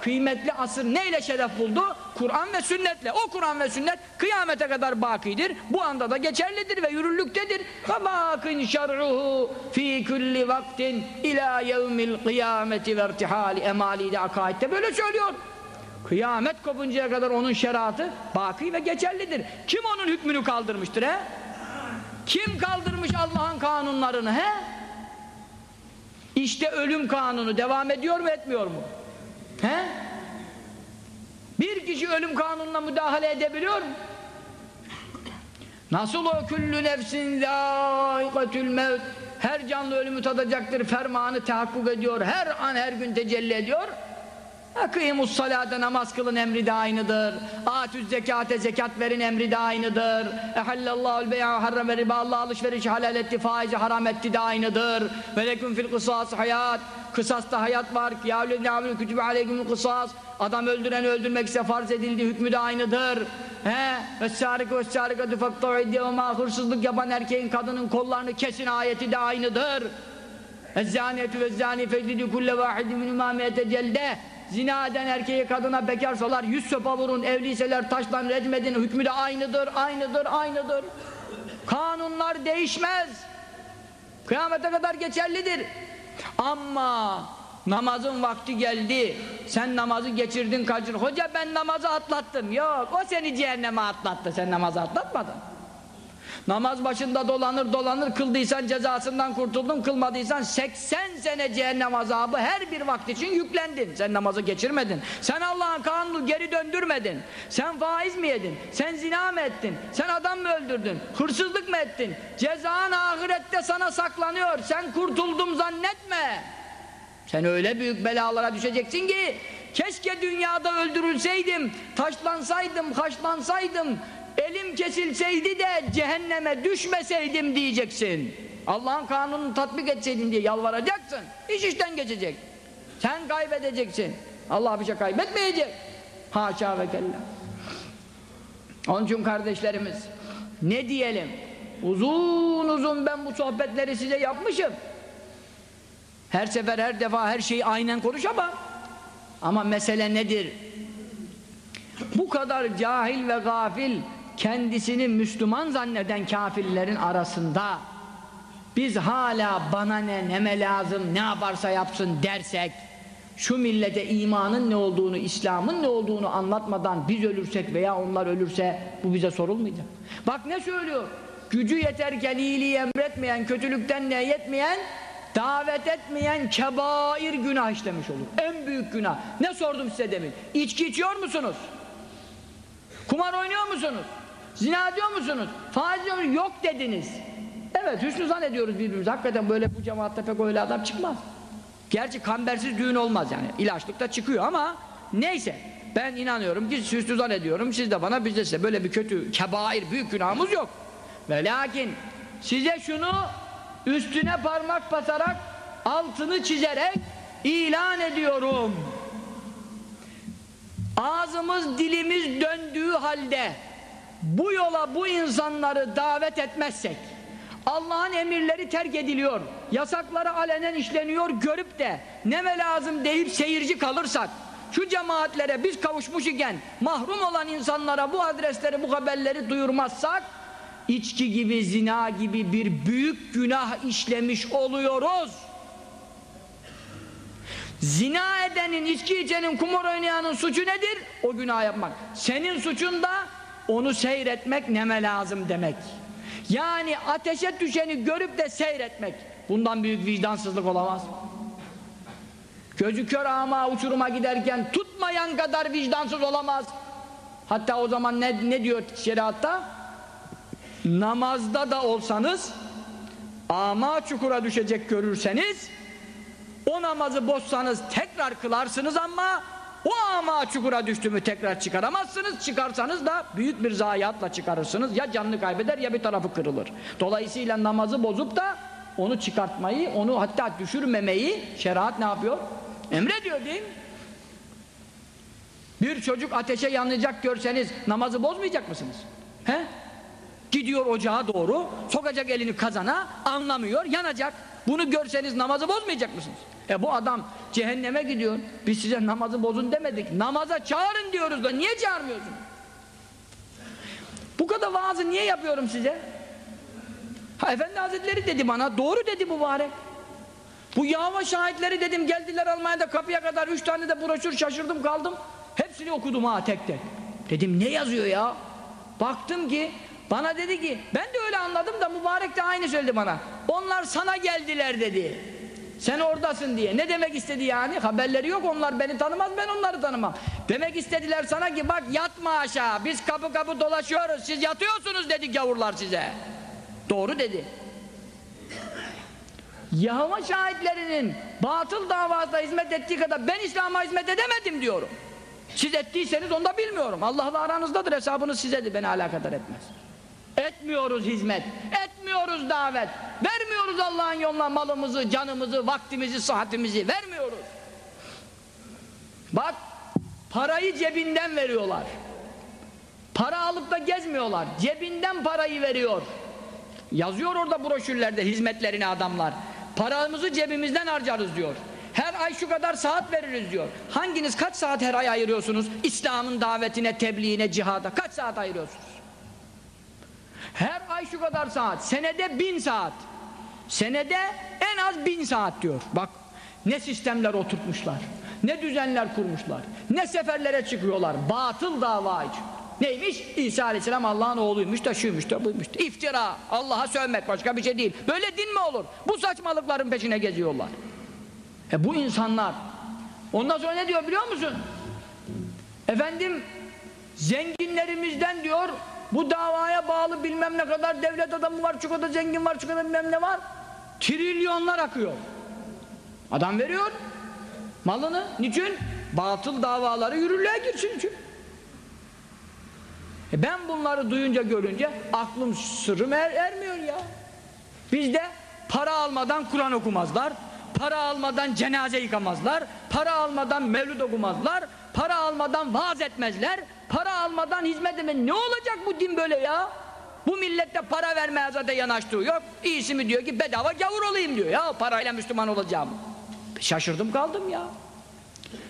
kıymetli asır neyle şeref buldu? Kur'an ve sünnetle. O Kur'an ve sünnet kıyamete kadar bakidir. Bu anda da geçerlidir ve yürürlüktedir. فَبَاقٍ شَرْعُهُ ف۪ي كُلِّ vaktin ila yevmil kıyameti ve irtihali emali de akaidde böyle söylüyor. Kıyamet kopuncaya kadar onun şeriatı baki ve geçerlidir. Kim onun hükmünü kaldırmıştır he? Kim kaldırmış Allah'ın kanunlarını he? İşte ölüm kanunu devam ediyor mu etmiyor mu? He? Bir kişi ölüm kanununa müdahale edebiliyor mu? Nasıl o küllü nefsin zâikatül mevt her canlı ölümü tadacaktır fermanı tahakkuk ediyor her an her gün tecelli ediyor Kıymus salate namaz kılın emri de aynıdır. Atüz zekate zekat verin emri de aynıdır. Ehallallahul beya harrame riba Allah alışverişi halal etti faizi haram etti de aynıdır. Ve leküm fil kısas hayat. Kısasta hayat var. Ya ulezine aminu kütübe aleykümül kısas. Adam öldüren öldürmek ise farz edildi hükmü de aynıdır. He? Vessârike vessârike tüfektâ iddiyevmâ hırsızlık yapan erkeğin kadının kollarını kesin ayeti de aynıdır. Ezzâniyetü vezzâni feclidü kulle vâhidi minumâ miyete celde. Zina eden erkeğe kadına bekarsalar yüz sopa vurun, evliyseler taşlan recmedin, hükmü de aynıdır, aynıdır, aynıdır. Kanunlar değişmez. Kıyamete kadar geçerlidir. Ama namazın vakti geldi, sen namazı geçirdin kaçır. Hoca ben namazı atlattım. Yok, o seni cehenneme atlattı, sen namazı atlatmadın. Namaz başında dolanır dolanır kıldıysan cezasından kurtuldun kılmadıysan 80 sene cehennem azabı her bir vakit için yüklendin. Sen namazı geçirmedin. Sen Allah'ın kanunu geri döndürmedin. Sen faiz mi yedin? Sen zina mı ettin? Sen adam mı öldürdün? Hırsızlık mı ettin? Cezan ahirette sana saklanıyor. Sen kurtuldum zannetme. Sen öyle büyük belalara düşeceksin ki keşke dünyada öldürülseydim taşlansaydım haşlansaydım elim kesilseydi de cehenneme düşmeseydim diyeceksin. Allah'ın kanununu tatbik etseydin diye yalvaracaksın. İş işten geçecek. Sen kaybedeceksin. Allah bir şey kaybetmeyecek. Haşa ve kella. Onun için kardeşlerimiz ne diyelim? Uzun uzun ben bu sohbetleri size yapmışım. Her sefer her defa her şeyi aynen konuşamam. Ama mesele nedir? Bu kadar cahil ve gafil kendisini Müslüman zanneden kafirlerin arasında biz hala bana ne neme lazım ne yaparsa yapsın dersek şu millete imanın ne olduğunu İslam'ın ne olduğunu anlatmadan biz ölürsek veya onlar ölürse bu bize sorulmayacak. Bak ne söylüyor? Gücü yeterken iyiliği emretmeyen kötülükten nehyetmeyen davet etmeyen kebair günah işlemiş olur. En büyük günah. Ne sordum size demin? İçki içiyor musunuz? Kumar oynuyor musunuz Zina diyor musunuz? Faiz diyor musunuz? Yok dediniz. Evet hüsnü zannediyoruz birbirimize. Hakikaten böyle bu cemaatte pek öyle adam çıkmaz. Gerçi kambersiz düğün olmaz yani. İlaçlıkta çıkıyor ama neyse. Ben inanıyorum ki hüsnü zannediyorum. Siz de bana biz de size böyle bir kötü kebair büyük günahımız yok. Ve lakin size şunu üstüne parmak basarak altını çizerek ilan ediyorum. Ağzımız dilimiz döndüğü halde bu yola bu insanları davet etmezsek Allah'ın emirleri terk ediliyor yasakları alenen işleniyor görüp de neme lazım deyip seyirci kalırsak şu cemaatlere biz kavuşmuş iken mahrum olan insanlara bu adresleri bu haberleri duyurmazsak içki gibi zina gibi bir büyük günah işlemiş oluyoruz zina edenin içki içenin kumar oynayanın suçu nedir? o günah yapmak senin suçun da onu seyretmek neme lazım demek. Yani ateşe düşeni görüp de seyretmek. Bundan büyük vicdansızlık olamaz. Gözü kör ama uçuruma giderken tutmayan kadar vicdansız olamaz. Hatta o zaman ne, ne diyor şeriatta? namazda da olsanız ama çukura düşecek görürseniz o namazı bozsanız tekrar kılarsınız ama o ama çukura düştü mü tekrar çıkaramazsınız çıkarsanız da büyük bir zayiatla çıkarırsınız ya canını kaybeder ya bir tarafı kırılır dolayısıyla namazı bozup da onu çıkartmayı onu hatta düşürmemeyi şeriat ne yapıyor? emrediyor değil mi? bir çocuk ateşe yanacak görseniz namazı bozmayacak mısınız? he? gidiyor ocağa doğru sokacak elini kazana anlamıyor yanacak bunu görseniz namazı bozmayacak mısınız? E bu adam cehenneme gidiyor. Biz size namazı bozun demedik. Namaza çağırın diyoruz da niye çağırmıyorsun? Bu kadar vaazı niye yapıyorum size? Ha Efendi Hazretleri dedi bana, doğru dedi mübarek. Bu Yahva şahitleri dedim geldiler Almanya'da kapıya kadar üç tane de broşür şaşırdım kaldım. Hepsini okudum ha tek tek. Dedim ne yazıyor ya? Baktım ki bana dedi ki ben de öyle anladım da mübarek de aynı söyledi bana. Onlar sana geldiler dedi. Sen oradasın diye. Ne demek istedi yani? Haberleri yok onlar beni tanımaz ben onları tanımam. Demek istediler sana ki bak yatma aşağı biz kapı kapı dolaşıyoruz siz yatıyorsunuz dedi gavurlar size. Doğru dedi. Yahova şahitlerinin batıl davasına hizmet ettiği kadar ben İslam'a hizmet edemedim diyorum. Siz ettiyseniz onu da bilmiyorum. Allah'la aranızdadır hesabınız sizedir beni alakadar etmez. Etmiyoruz hizmet, etmiyoruz davet, vermiyoruz Allah'ın yoluna malımızı, canımızı, vaktimizi, sıhhatimizi vermiyoruz. Bak, parayı cebinden veriyorlar. Para alıp da gezmiyorlar, cebinden parayı veriyor. Yazıyor orada broşürlerde hizmetlerine adamlar. Paramızı cebimizden harcarız diyor. Her ay şu kadar saat veririz diyor. Hanginiz kaç saat her ay ayırıyorsunuz? İslam'ın davetine, tebliğine, cihada kaç saat ayırıyorsunuz? Her ay şu kadar saat, senede bin saat. Senede en az bin saat diyor. Bak ne sistemler oturtmuşlar, ne düzenler kurmuşlar, ne seferlere çıkıyorlar. Batıl dava için. Neymiş? İsa Aleyhisselam Allah'ın oğluymuş da şuymuş da buymuş da. İftira, Allah'a sövmek başka bir şey değil. Böyle din mi olur? Bu saçmalıkların peşine geziyorlar. E bu insanlar ondan sonra ne diyor biliyor musun? Efendim zenginlerimizden diyor bu davaya bağlı bilmem ne kadar devlet adamı var, kadar zengin var, kadar bilmem ne var. Trilyonlar akıyor. Adam veriyor malını. Niçin? Batıl davaları yürürlüğe girsin için. E ben bunları duyunca görünce aklım sırrım er, ermiyor ya. Bizde para almadan Kur'an okumazlar, para almadan cenaze yıkamazlar, para almadan mevlüt okumazlar, para almadan vaaz etmezler, para almadan hizmet etmez. Ne olacak bu din böyle ya? Bu millette para vermeye zaten yanaştığı yok. İyisi mi diyor ki bedava gavur olayım diyor ya parayla Müslüman olacağım. Şaşırdım kaldım ya.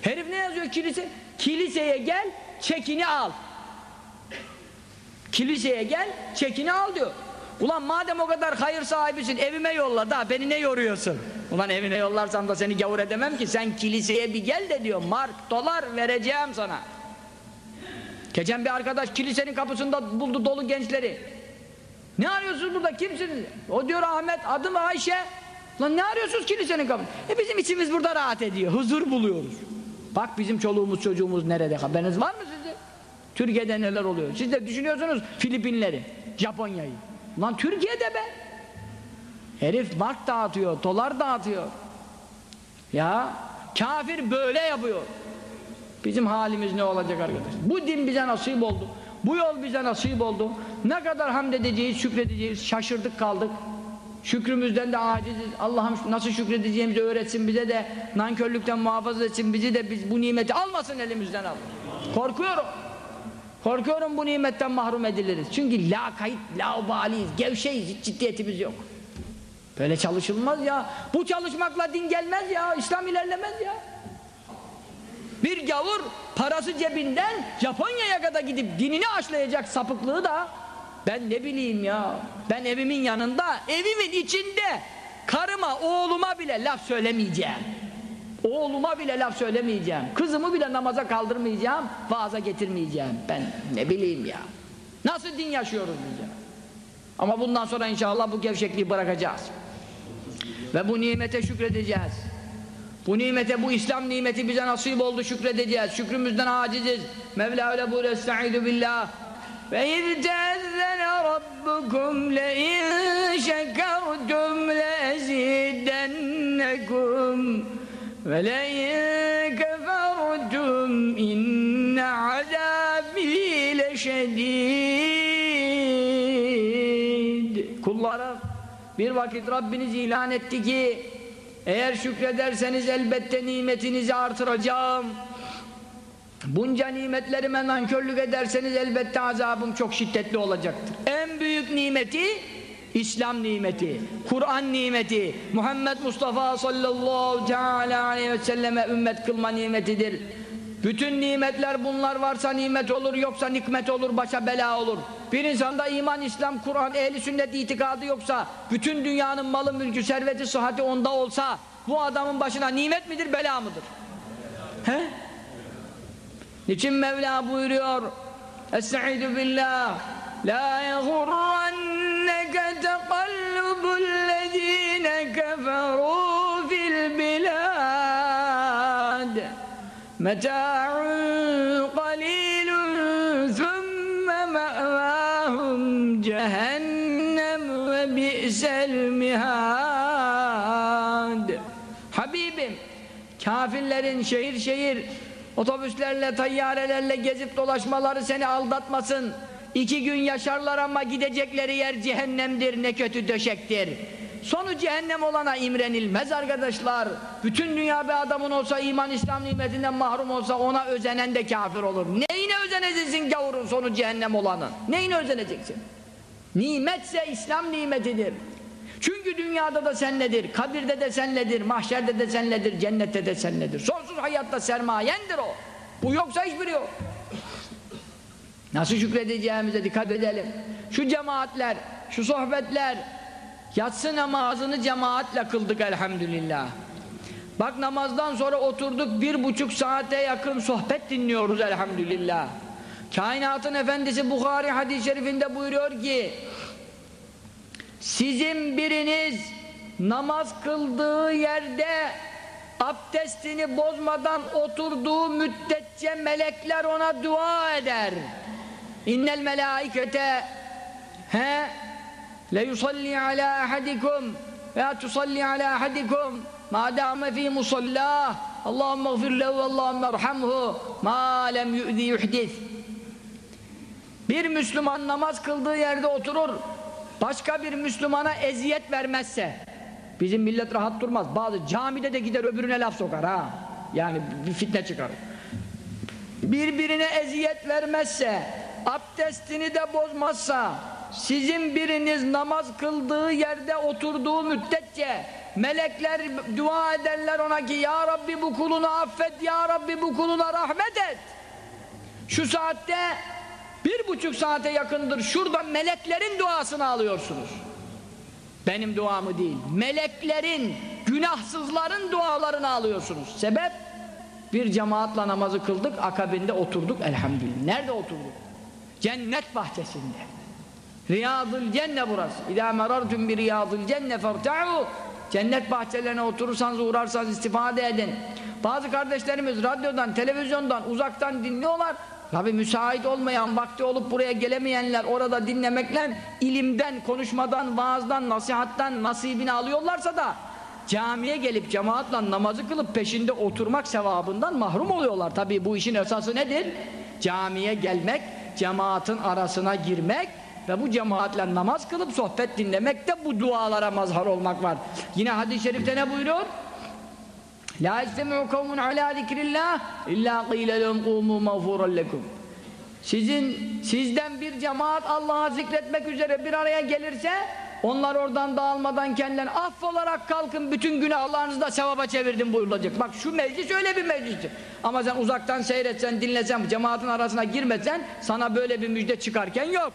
Herif ne yazıyor kilise? Kiliseye gel çekini al. Kiliseye gel çekini al diyor. Ulan madem o kadar hayır sahibisin evime yolla da beni ne yoruyorsun? Ulan evine yollarsam da seni gavur edemem ki sen kiliseye bir gel de diyor mark dolar vereceğim sana. Geçen bir arkadaş kilisenin kapısında buldu dolu gençleri. Ne arıyorsunuz burada kimsiniz? O diyor Ahmet adım Ayşe. Lan ne arıyorsunuz kilisenin kapısında? E bizim içimiz burada rahat ediyor huzur buluyoruz. Bak bizim çoluğumuz çocuğumuz nerede haberiniz var mı sizin? Türkiye'de neler oluyor? Siz de düşünüyorsunuz Filipinleri, Japonya'yı. Lan Türkiye'de be. Herif mark dağıtıyor, dolar dağıtıyor. Ya kafir böyle yapıyor. Bizim halimiz ne olacak arkadaş? Bu din bize nasip oldu. Bu yol bize nasip oldu. Ne kadar hamd edeceğiz, şükredeceğiz. Şaşırdık kaldık. Şükrümüzden de aciziz. Allah'ım nasıl şükredeceğimizi öğretsin bize de nankörlükten muhafaza etsin bizi de biz bu nimeti almasın elimizden al. Korkuyorum. Korkuyorum bu nimetten mahrum ediliriz. Çünkü la kayıt, la obaliyiz, gevşeyiz, hiç ciddiyetimiz yok. Böyle çalışılmaz ya. Bu çalışmakla din gelmez ya, İslam ilerlemez ya. Bir gavur parası cebinden Japonya'ya kadar gidip dinini aşlayacak sapıklığı da ben ne bileyim ya. Ben evimin yanında, evimin içinde karıma, oğluma bile laf söylemeyeceğim. Oğluma bile laf söylemeyeceğim. Kızımı bile namaza kaldırmayacağım, vaaza getirmeyeceğim. Ben ne bileyim ya. Nasıl din yaşıyoruz biz ya? Ama bundan sonra inşallah bu gevşekliği bırakacağız. Ve bu nimete şükredeceğiz. Bu nimete, bu İslam nimeti bize nasip oldu şükredeceğiz. Şükrümüzden aciziz. Mevla öyle buyuruyor. Estaizu billah. فإذ تأذن ربكم لئن شكرتم لأزيدنكم ولئن كفرتم إن عذابي لشديد Kullarım bir vakit Rabbiniz ilan etti ki eğer şükrederseniz elbette nimetinizi artıracağım bunca nimetlerime nankörlük ederseniz elbette azabım çok şiddetli olacaktır en büyük nimeti İslam nimeti, Kur'an nimeti, Muhammed Mustafa sallallahu aleyhi ve selleme ümmet kılma nimetidir. Bütün nimetler bunlar varsa nimet olur, yoksa nikmet olur, başa bela olur. Bir insanda iman, İslam, Kur'an, ehli sünnet itikadı yoksa, bütün dünyanın malı, mülkü, serveti, sıhhati onda olsa, bu adamın başına nimet midir, bela mıdır? He? Niçin Mevla buyuruyor? Estaizu billah La yagurranneke tekallubüllezine keferu fil bilad Meta'un qalilun thumme me'vahum cehennem ve bi'sel mihad Habibim kafirlerin şehir şehir otobüslerle, tayyarelerle gezip dolaşmaları seni aldatmasın İki gün yaşarlar ama gidecekleri yer cehennemdir ne kötü döşektir sonu cehennem olana imrenilmez arkadaşlar bütün dünya bir adamın olsa iman İslam nimetinden mahrum olsa ona özenen de kafir olur neyine özeneceksin gavurun sonu cehennem olanın neyine özeneceksin nimetse İslam nimetidir çünkü dünyada da senledir, kabirde de senledir, mahşerde de senledir, cennette de senledir. Sonsuz hayatta sermayendir o. Bu yoksa hiçbiri yok. Nasıl şükredeceğimize dikkat edelim. Şu cemaatler, şu sohbetler, yatsı namazını cemaatle kıldık elhamdülillah. Bak namazdan sonra oturduk bir buçuk saate yakın sohbet dinliyoruz elhamdülillah. Kainatın efendisi Bukhari hadis-i şerifinde buyuruyor ki sizin biriniz namaz kıldığı yerde abdestini bozmadan oturduğu müddetçe melekler ona dua eder. İnnel melaikete he le yusalli ala ahadikum ve tusalli ala ahadikum. Ma dame fi musallah Allahümme gfir lehu ve Allahümme erhamhu. Ma lem yu'zi yuhdis bir Müslüman namaz kıldığı yerde oturur başka bir Müslümana eziyet vermezse bizim millet rahat durmaz. Bazı camide de gider öbürüne laf sokar ha. Yani bir fitne çıkarır. Birbirine eziyet vermezse abdestini de bozmazsa sizin biriniz namaz kıldığı yerde oturduğu müddetçe melekler dua ederler ona ki ya Rabbi bu kulunu affet ya Rabbi bu kuluna rahmet et. Şu saatte bir buçuk saate yakındır şurada meleklerin duasını alıyorsunuz. Benim duamı değil meleklerin günahsızların dualarını alıyorsunuz. Sebep? Bir cemaatla namazı kıldık akabinde oturduk elhamdülillah. Nerede oturduk cennet bahçesinde. Riyadul cenne burası. İzâ merartum bir riyadul cenne ferta'u cennet bahçelerine oturursanız uğrarsanız istifade edin. Bazı kardeşlerimiz radyodan televizyondan uzaktan dinliyorlar. Tabi müsait olmayan, vakti olup buraya gelemeyenler orada dinlemekle ilimden, konuşmadan, vaazdan, nasihattan nasibini alıyorlarsa da camiye gelip cemaatla namazı kılıp peşinde oturmak sevabından mahrum oluyorlar. Tabi bu işin esası nedir? Camiye gelmek, cemaatin arasına girmek ve bu cemaatle namaz kılıp sohbet dinlemek de bu dualara mazhar olmak var. Yine hadis-i şerifte ne buyuruyor? La istemi'u kavmun ala zikrillah illa qile lehum qumu mağfuran lekum. Sizin sizden bir cemaat Allah'a zikretmek üzere bir araya gelirse onlar oradan dağılmadan kendilerine affolarak kalkın bütün günahlarınızı da sevaba çevirdim buyurulacak. Bak şu meclis öyle bir meclistir. Ama sen uzaktan seyretsen, dinlesen, cemaatin arasına girmesen sana böyle bir müjde çıkarken yok.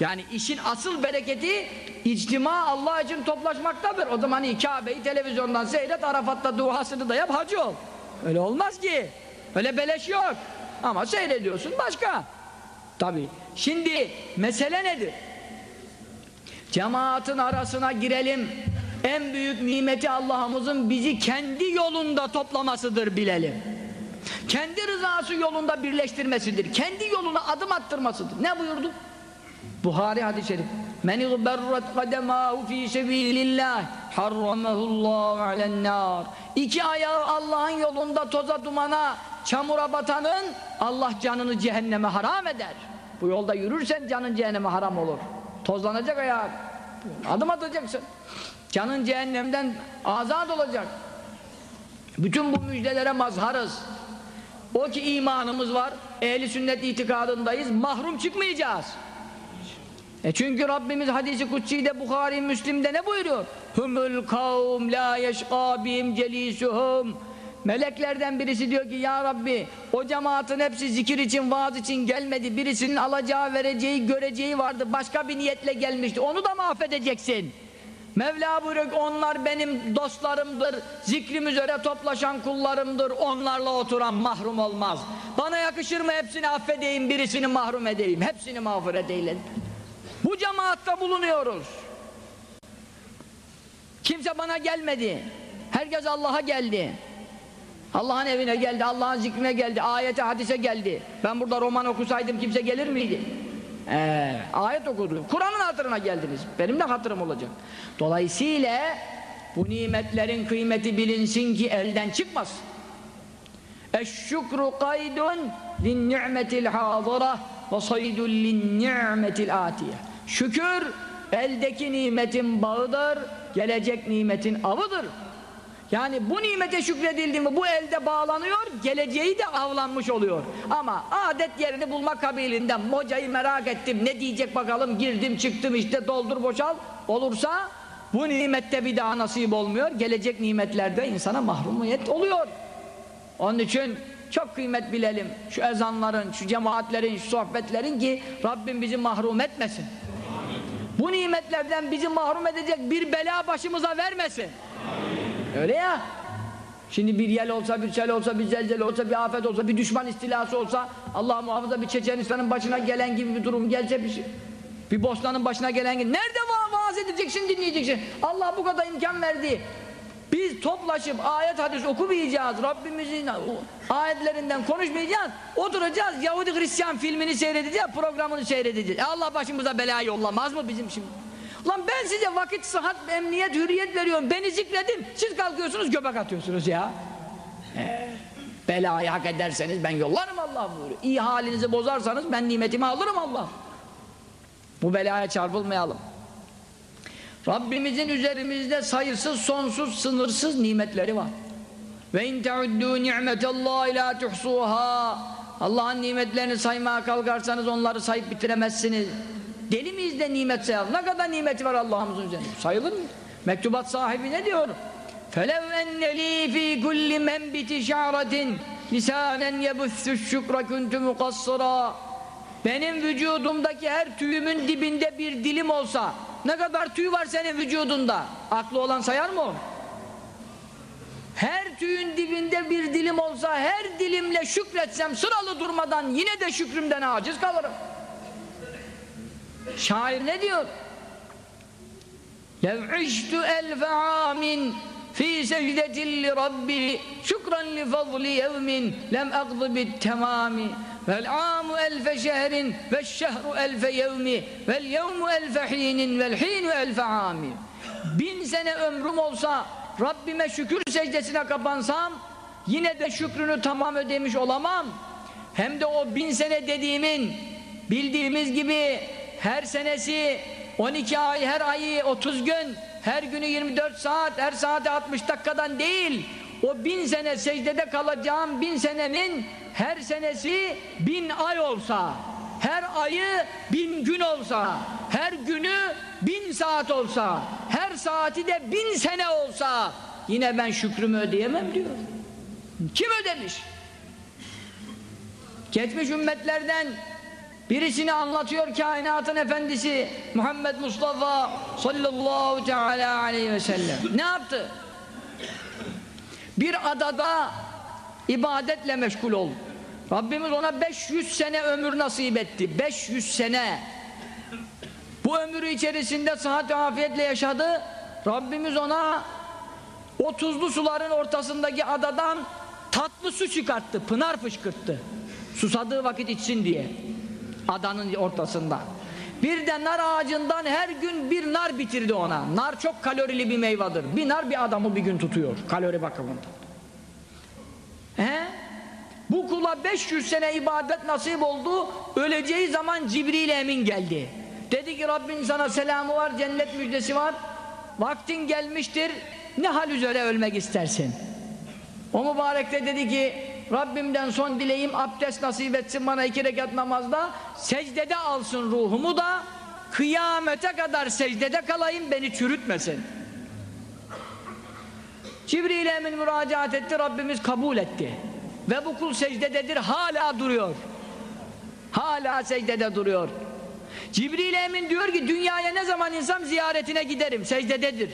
Yani işin asıl bereketi içtima Allah için toplaşmaktadır. O zaman hani Kabe'yi televizyondan seyret, Arafat'ta duasını da yap, hacı ol. Öyle olmaz ki. Öyle beleş yok. Ama seyrediyorsun başka. Tabi. Şimdi mesele nedir? Cemaatin arasına girelim. En büyük nimeti Allah'ımızın bizi kendi yolunda toplamasıdır bilelim. Kendi rızası yolunda birleştirmesidir. Kendi yoluna adım attırmasıdır. Ne buyurdu? Buhari hadis-i şerif. Men igberrat kademahu fi sebilillah harramahullahu alen İki ayağı Allah'ın yolunda toza dumana, çamura batanın Allah canını cehenneme haram eder. Bu yolda yürürsen canın cehenneme haram olur. Tozlanacak ayağı. Adım atacaksın. Canın cehennemden azat olacak. Bütün bu müjdelere mazharız. O ki imanımız var, ehli sünnet itikadındayız, mahrum çıkmayacağız. E çünkü Rabbimiz hadisi kutsi'de Bukhari Müslim'de ne buyuruyor? Humul kavm la yeşqa bihim celisuhum Meleklerden birisi diyor ki ya Rabbi o cemaatin hepsi zikir için vaaz için gelmedi. Birisinin alacağı vereceği göreceği vardı. Başka bir niyetle gelmişti. Onu da mı affedeceksin? Mevla buyuruyor onlar benim dostlarımdır. Zikrim üzere toplaşan kullarımdır. Onlarla oturan mahrum olmaz. Bana yakışır mı? Hepsini affedeyim. Birisini mahrum edeyim. Hepsini mağfiret eyledim. Bu cemaatta bulunuyoruz. Kimse bana gelmedi. Herkes Allah'a geldi. Allah'ın evine geldi, Allah'ın zikrine geldi, ayete, hadise geldi. Ben burada roman okusaydım kimse gelir miydi? Ee, ayet okudu. Kur'an'ın hatırına geldiniz. Benim de hatırım olacak. Dolayısıyla bu nimetlerin kıymeti bilinsin ki elden çıkmaz. Eşşükru kaydun lin ni'metil hazıra ve saydun lin ni'metil atiye. Şükür eldeki nimetin bağıdır, gelecek nimetin avıdır. Yani bu nimete şükredildi mi bu elde bağlanıyor, geleceği de avlanmış oluyor. Ama adet yerini bulma kabilinden hocayı merak ettim, ne diyecek bakalım, girdim çıktım işte doldur boşal olursa bu nimette bir daha nasip olmuyor, gelecek nimetlerde insana mahrumiyet oluyor. Onun için çok kıymet bilelim şu ezanların, şu cemaatlerin, şu sohbetlerin ki Rabbim bizi mahrum etmesin. Bu nimetlerden bizi mahrum edecek bir bela başımıza vermesin. Öyle ya. Şimdi bir yel olsa, bir sel olsa, bir zelzele olsa, bir afet olsa, bir düşman istilası olsa, Allah muhafaza bir Çeçenistan'ın başına gelen gibi bir durum gelse bir şey. Bir Bosna'nın başına gelen gibi. Nerede va vaaz edeceksin, dinleyeceksin. Allah bu kadar imkan verdi. Biz toplaşıp ayet hadis okumayacağız. Rabbimizin ayetlerinden konuşmayacağız. Oturacağız. Yahudi Hristiyan filmini seyredeceğiz. Programını seyredeceğiz. E Allah başımıza bela yollamaz mı bizim şimdi? Lan ben size vakit, sıhhat, emniyet, hürriyet veriyorum. Beni zikredin. Siz kalkıyorsunuz göbek atıyorsunuz ya. Ee, belayı hak ederseniz ben yollarım Allah buyuruyor. İyi halinizi bozarsanız ben nimetimi alırım Allah. Bu belaya çarpılmayalım. Rabbimizin üzerimizde sayısız, sonsuz, sınırsız nimetleri var. Ve in teuddu ni'metallahi la tuhsuha. Allah'ın nimetlerini saymaya kalkarsanız onları sayıp bitiremezsiniz. Deli miyiz de nimet sayalım? Ne kadar nimeti var Allah'ımızın üzerinde? Sayılır mı? Mektubat sahibi ne diyor? فَلَوْ اَنَّ لِي ف۪ي كُلِّ مَنْبِتِ شَعْرَةٍ لِسَانًا يَبُثُّ الشُّكْرَ كُنْتُ مُقَصِّرًا Benim vücudumdaki her tüyümün dibinde bir dilim olsa ne kadar tüy var senin vücudunda? Aklı olan sayar mı onu? Her tüyün dibinde bir dilim olsa her dilimle şükretsem sıralı durmadan yine de şükrümden aciz kalırım. Şair ne diyor? Lev iştu elfe amin fi secdetin li rabbi şükran li fazli yevmin lem akdı bit temami. Vel amu elfe şehrin ve şehru elfe yevmi vel yevmu elfe hinin vel hinu elfe ami bin sene ömrüm olsa Rabbime şükür secdesine kapansam yine de şükrünü tamam ödemiş olamam. Hem de o bin sene dediğimin bildiğimiz gibi her senesi 12 ay, her ayı 30 gün, her günü 24 saat, her saati 60 dakikadan değil, o bin sene secdede kalacağım bin senenin her senesi bin ay olsa, her ayı bin gün olsa, her günü bin saat olsa, her saati de bin sene olsa, yine ben şükrümü ödeyemem diyor. Kim ödemiş? Geçmiş ümmetlerden Birisini anlatıyor kainatın efendisi Muhammed Mustafa sallallahu teala aleyhi ve sellem. Ne yaptı? Bir adada ibadetle meşgul oldu. Rabbimiz ona 500 sene ömür nasip etti. 500 sene. Bu ömrü içerisinde sıhhat ve afiyetle yaşadı. Rabbimiz ona o tuzlu suların ortasındaki adadan tatlı su çıkarttı, pınar fışkırttı. Susadığı vakit içsin diye. Adanın ortasında. Bir de nar ağacından her gün bir nar bitirdi ona. Nar çok kalorili bir meyvedir. Bir nar bir adamı bir gün tutuyor kalori bakımından. He? Bu kula 500 sene ibadet nasip oldu. Öleceği zaman Cibril Emin geldi. Dedi ki Rabbin sana selamı var, cennet müjdesi var. Vaktin gelmiştir. Ne hal üzere ölmek istersin? O mübarek de dedi ki Rabbimden son dileğim abdest nasip etsin bana iki rekat namazda secdede alsın ruhumu da kıyamete kadar secdede kalayım beni çürütmesin. Cibril Emin müracaat etti Rabbimiz kabul etti. Ve bu kul secdededir hala duruyor. Hala secdede duruyor. Cibril Emin diyor ki dünyaya ne zaman insan ziyaretine giderim secdededir.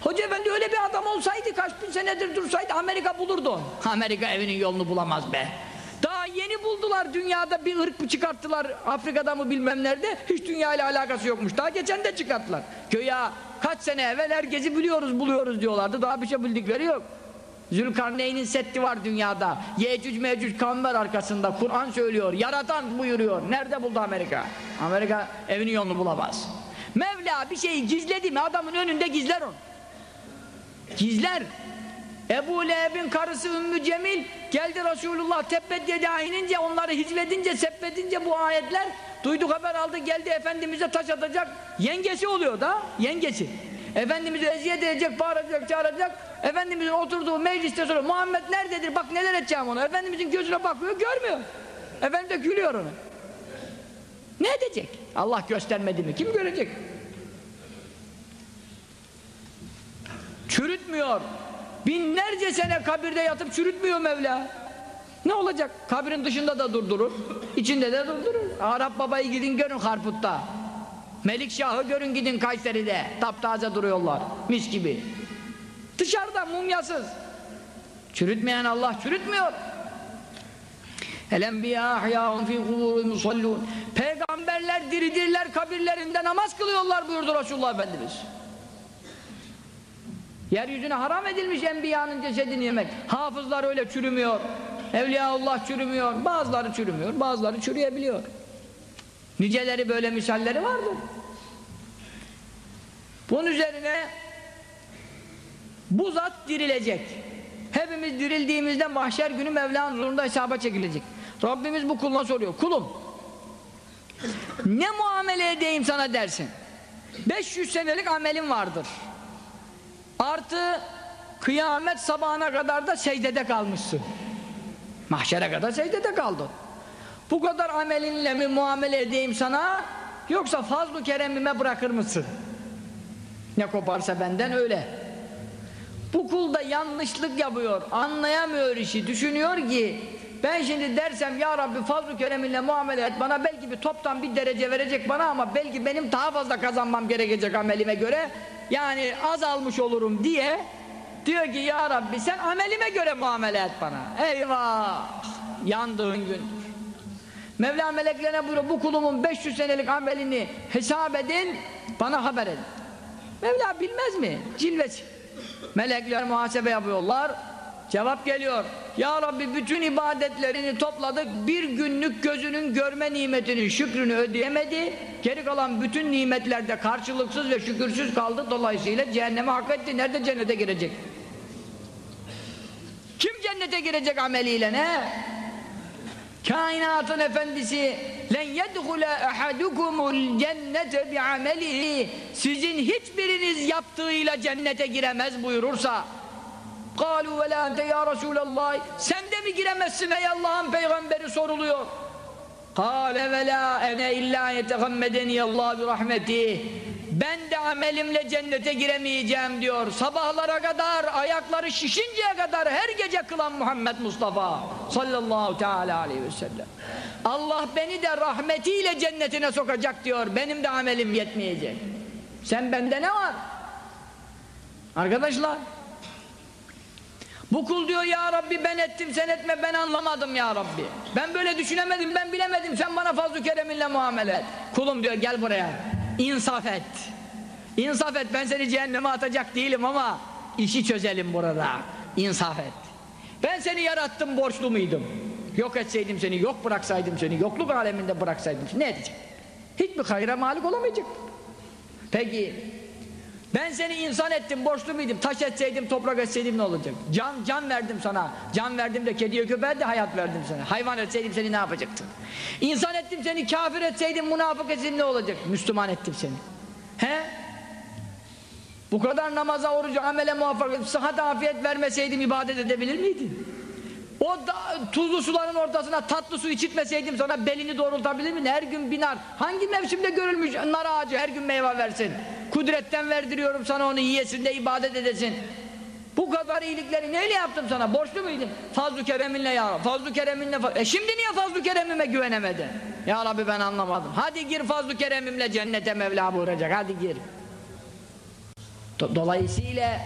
Hoca efendi öyle bir adam olsaydı kaç bin senedir dursaydı Amerika bulurdu. Amerika evinin yolunu bulamaz be. Daha yeni buldular dünyada bir ırk çıkarttılar Afrika'da mı bilmem nerede hiç dünya ile alakası yokmuş daha geçen de çıkarttılar. Köya kaç sene evvel herkesi biliyoruz buluyoruz diyorlardı daha bir şey bildikleri yok. Zülkarneyn'in setti var dünyada. Yecüc mecüc kavmi var arkasında. Kur'an söylüyor. Yaratan buyuruyor. Nerede buldu Amerika? Amerika evinin yolunu bulamaz. Mevla bir şeyi gizledi mi adamın önünde gizler onu. Gizler. Ebu Leheb'in karısı Ümmü Cemil geldi Resulullah tebbet yedi inince onları hicvedince seppedince bu ayetler duyduk haber aldı geldi Efendimiz'e taş atacak yengesi oluyor da yengesi. Efendimiz'e eziyet edecek bağıracak çağıracak. Efendimiz'in oturduğu mecliste soruyor Muhammed nerededir? Bak neler edeceğim ona. Efendimiz'in gözüne bakıyor görmüyor. Efendim de gülüyor ona. Ne edecek? Allah göstermedi mi? Kim görecek çürütmüyor. Binlerce sene kabirde yatıp çürütmüyor Mevla. Ne olacak? Kabrin dışında da durdurur içinde de durdurur. Arap babayı gidin görün Harput'ta. Melikşah'ı görün gidin Kayseri'de. Taptaze duruyorlar mis gibi. Dışarıda mumyasız. Çürütmeyen Allah çürütmüyor. Peygamberler diridirler kabirlerinde namaz kılıyorlar buyurdu Resulullah Efendimiz Yeryüzüne haram edilmiş enbiyanın cesedini yemek. Hafızlar öyle çürümüyor. Evliyaullah çürümüyor. Bazıları çürümüyor, bazıları çürüyebiliyor. Niceleri böyle misalleri vardır. Bunun üzerine bu zat dirilecek. Hepimiz dirildiğimizde mahşer günü Mevla'nın huzurunda hesaba çekilecek. Rabbimiz bu kuluna soruyor. Kulum ne muamele edeyim sana dersin. 500 senelik amelin vardır. Artı kıyamet sabahına kadar da secdede kalmışsın. Mahşere kadar secdede kaldın. Bu kadar amelinle mi muamele edeyim sana yoksa fazl-ı keremime bırakır mısın? Ne koparsa benden öyle. Bu kul da yanlışlık yapıyor, anlayamıyor işi, düşünüyor ki ben şimdi dersem ya Rabbi fazl-ı kereminle muamele et bana belki bir toptan bir derece verecek bana ama belki benim daha fazla kazanmam gerekecek amelime göre yani az almış olurum diye diyor ki ya Rabbi sen amelime göre muamele et bana. Eyvah! Yandığın gündür. Mevla meleklerine buyuruyor bu kulumun 500 senelik amelini hesap edin bana haber edin. Mevla bilmez mi? Cilvesi. Melekler muhasebe yapıyorlar cevap geliyor. Ya Rabbi bütün ibadetlerini topladık bir günlük gözünün görme nimetinin şükrünü ödeyemedi. Geri kalan bütün nimetlerde karşılıksız ve şükürsüz kaldı. Dolayısıyla cehenneme hak etti. Nerede cennete girecek? Kim cennete girecek ameliyle ne? Kainatın efendisi len yedhule ahadukumul cennete bi'amelihi sizin hiçbiriniz yaptığıyla cennete giremez buyurursa قالوا ve la ente ya Resulallah sen de mi giremezsin ey Allah'ın peygamberi soruluyor Kale ve la ene illa yetegammedeni Allah bi rahmeti ben de amelimle cennete giremeyeceğim diyor sabahlara kadar ayakları şişinceye kadar her gece kılan Muhammed Mustafa sallallahu teala aleyhi ve sellem Allah beni de rahmetiyle cennetine sokacak diyor benim de amelim yetmeyecek sen bende ne var arkadaşlar bu kul diyor ya Rabbi ben ettim sen etme ben anlamadım ya Rabbi. Ben böyle düşünemedim ben bilemedim sen bana fazl-ı kereminle muamele et. Kulum diyor gel buraya insaf et. İnsaf et ben seni cehenneme atacak değilim ama işi çözelim burada. İnsaf et. Ben seni yarattım borçlu muydum? Yok etseydim seni, yok bıraksaydım seni, yokluk aleminde bıraksaydım ne edecek? Hiçbir hayra malik olamayacak. Peki ben seni insan ettim, borçlu muydum? Taş etseydim, toprak etseydim ne olacak? Can, can verdim sana. Can verdim de kediye köpeğe de hayat verdim sana. Hayvan etseydim seni ne yapacaktın? İnsan ettim seni, kafir etseydim, münafık etseydim ne olacak? Müslüman ettim seni. He? Bu kadar namaza, oruca, amele muvaffak, sıhhat, afiyet vermeseydim ibadet edebilir miydin? O da, tuzlu suların ortasına tatlı su içitmeseydim sana belini doğrultabilir miydin? Her gün binar. Hangi mevsimde görülmüş nar ağacı her gün meyve versin? Kudretten verdiriyorum sana onu yiyesin de ibadet edesin. Bu kadar iyilikleri neyle yaptım sana? Borçlu muydun? Fazl-ı kereminle ya Fazl-ı kereminle E şimdi niye fazl-ı keremime güvenemedin? Ya Rabbi ben anlamadım. Hadi gir fazl-ı keremimle cennete Mevla buyuracak. Hadi gir. Do Dolayısıyla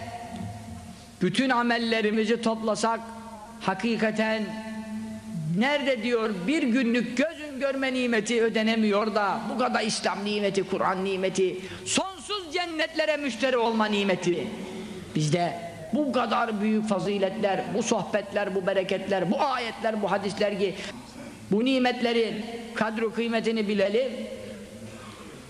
bütün amellerimizi toplasak hakikaten nerede diyor bir günlük gözün görme nimeti ödenemiyor da bu kadar İslam nimeti, Kur'an nimeti sonsuz cennetlere müşteri olma nimeti bizde bu kadar büyük faziletler, bu sohbetler, bu bereketler, bu ayetler, bu hadisler ki bu nimetlerin kadru kıymetini bilelim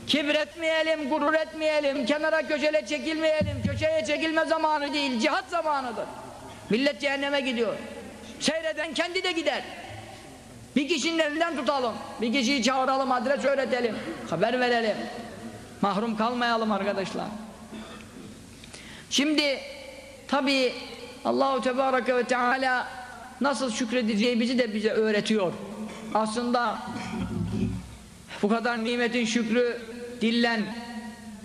Kibretmeyelim, gurur etmeyelim, kenara köşele çekilmeyelim. Köşeye çekilme zamanı değil, cihat zamanıdır. Millet cehenneme gidiyor. Seyreden kendi de gider. Bir kişinin elinden tutalım. Bir kişiyi çağıralım, adres öğretelim. Haber verelim. Mahrum kalmayalım arkadaşlar. Şimdi tabi Allahu Tebareke ve Teala nasıl şükredeceğimizi de bize öğretiyor. Aslında bu kadar nimetin şükrü dillen,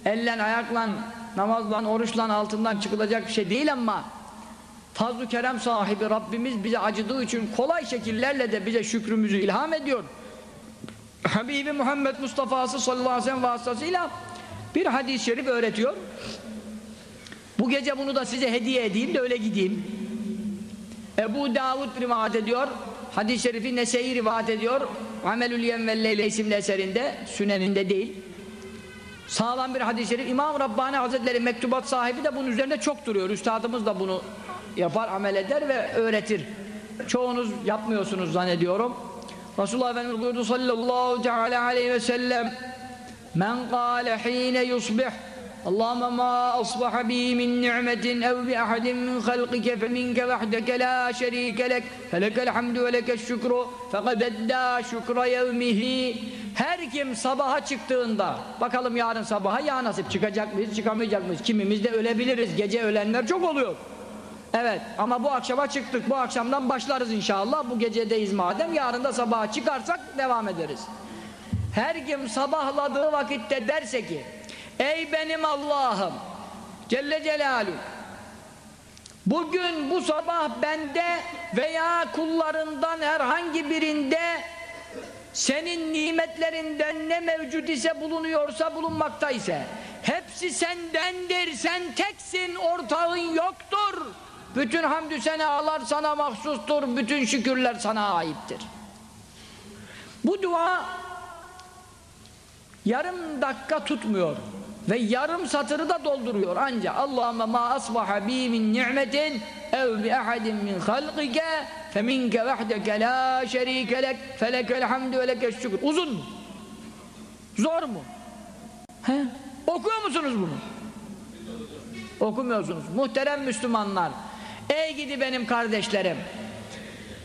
ellen, ayakla, namazla, oruçla altından çıkılacak bir şey değil ama fazl kerem sahibi Rabbimiz bize acıdığı için kolay şekillerle de bize şükrümüzü ilham ediyor. Habibi Muhammed Mustafa'sı sallallahu aleyhi ve sellem vasıtasıyla bir hadis-i şerif öğretiyor. Bu gece bunu da size hediye edeyim de öyle gideyim. Ebu Davud rivayet ediyor. Hadis-i şerifi Nese'yi rivayet ediyor. Amelül Yemvelle isimli eserinde, süneninde değil. Sağlam bir hadis-i şerif. İmam Rabbani Hazretleri mektubat sahibi de bunun üzerinde çok duruyor. Üstadımız da bunu yapar, amel eder ve öğretir. Çoğunuz yapmıyorsunuz zannediyorum. Resulullah Efendimiz buyurdu sallallahu teala aleyhi ve sellem Men kâle hîne yusbih Allahümme ma asbaha bi min ni'metin ev bi ahadin min halqike fe minke vahdeke la şerike lek felekel hamdu ve lekeş şükru fekadedda şükra yevmihi her kim sabaha çıktığında bakalım yarın sabaha ya nasip çıkacak mıyız çıkamayacak mıyız kimimiz de ölebiliriz gece ölenler çok oluyor evet ama bu akşama çıktık. Bu akşamdan başlarız inşallah. Bu gecedeyiz madem. Yarın da sabaha çıkarsak devam ederiz. Her kim sabahladığı vakitte derse ki Ey benim Allah'ım Celle Celaluhu Bugün bu sabah bende veya kullarından herhangi birinde senin nimetlerinden ne mevcut ise bulunuyorsa bulunmakta ise hepsi sendendir. Sen teksin ortağın yoktur bütün hamdü senalar sana mahsustur bütün şükürler sana aittir bu dua yarım dakika tutmuyor ve yarım satırı da dolduruyor ancak Allahümme ma asbaha bi min ni'metin ev bi ahadin min halqike feminke vahdeke la şerike lek felekel hamdü ve lekes şükür uzun mu? zor mu? He? okuyor musunuz bunu? okumuyorsunuz muhterem Müslümanlar ey gidi benim kardeşlerim.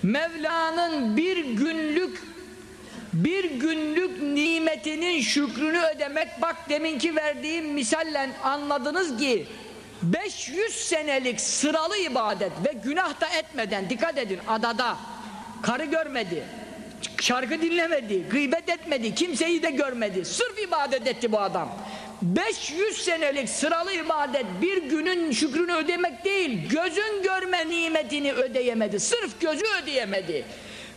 Mevla'nın bir günlük bir günlük nimetinin şükrünü ödemek bak deminki verdiğim misalle anladınız ki 500 senelik sıralı ibadet ve günah da etmeden dikkat edin adada karı görmedi şarkı dinlemedi gıybet etmedi kimseyi de görmedi. Sırf ibadet etti bu adam 500 senelik sıralı ibadet bir günün şükrünü ödemek değil gözün görme nimetini ödeyemedi. Sırf gözü ödeyemedi.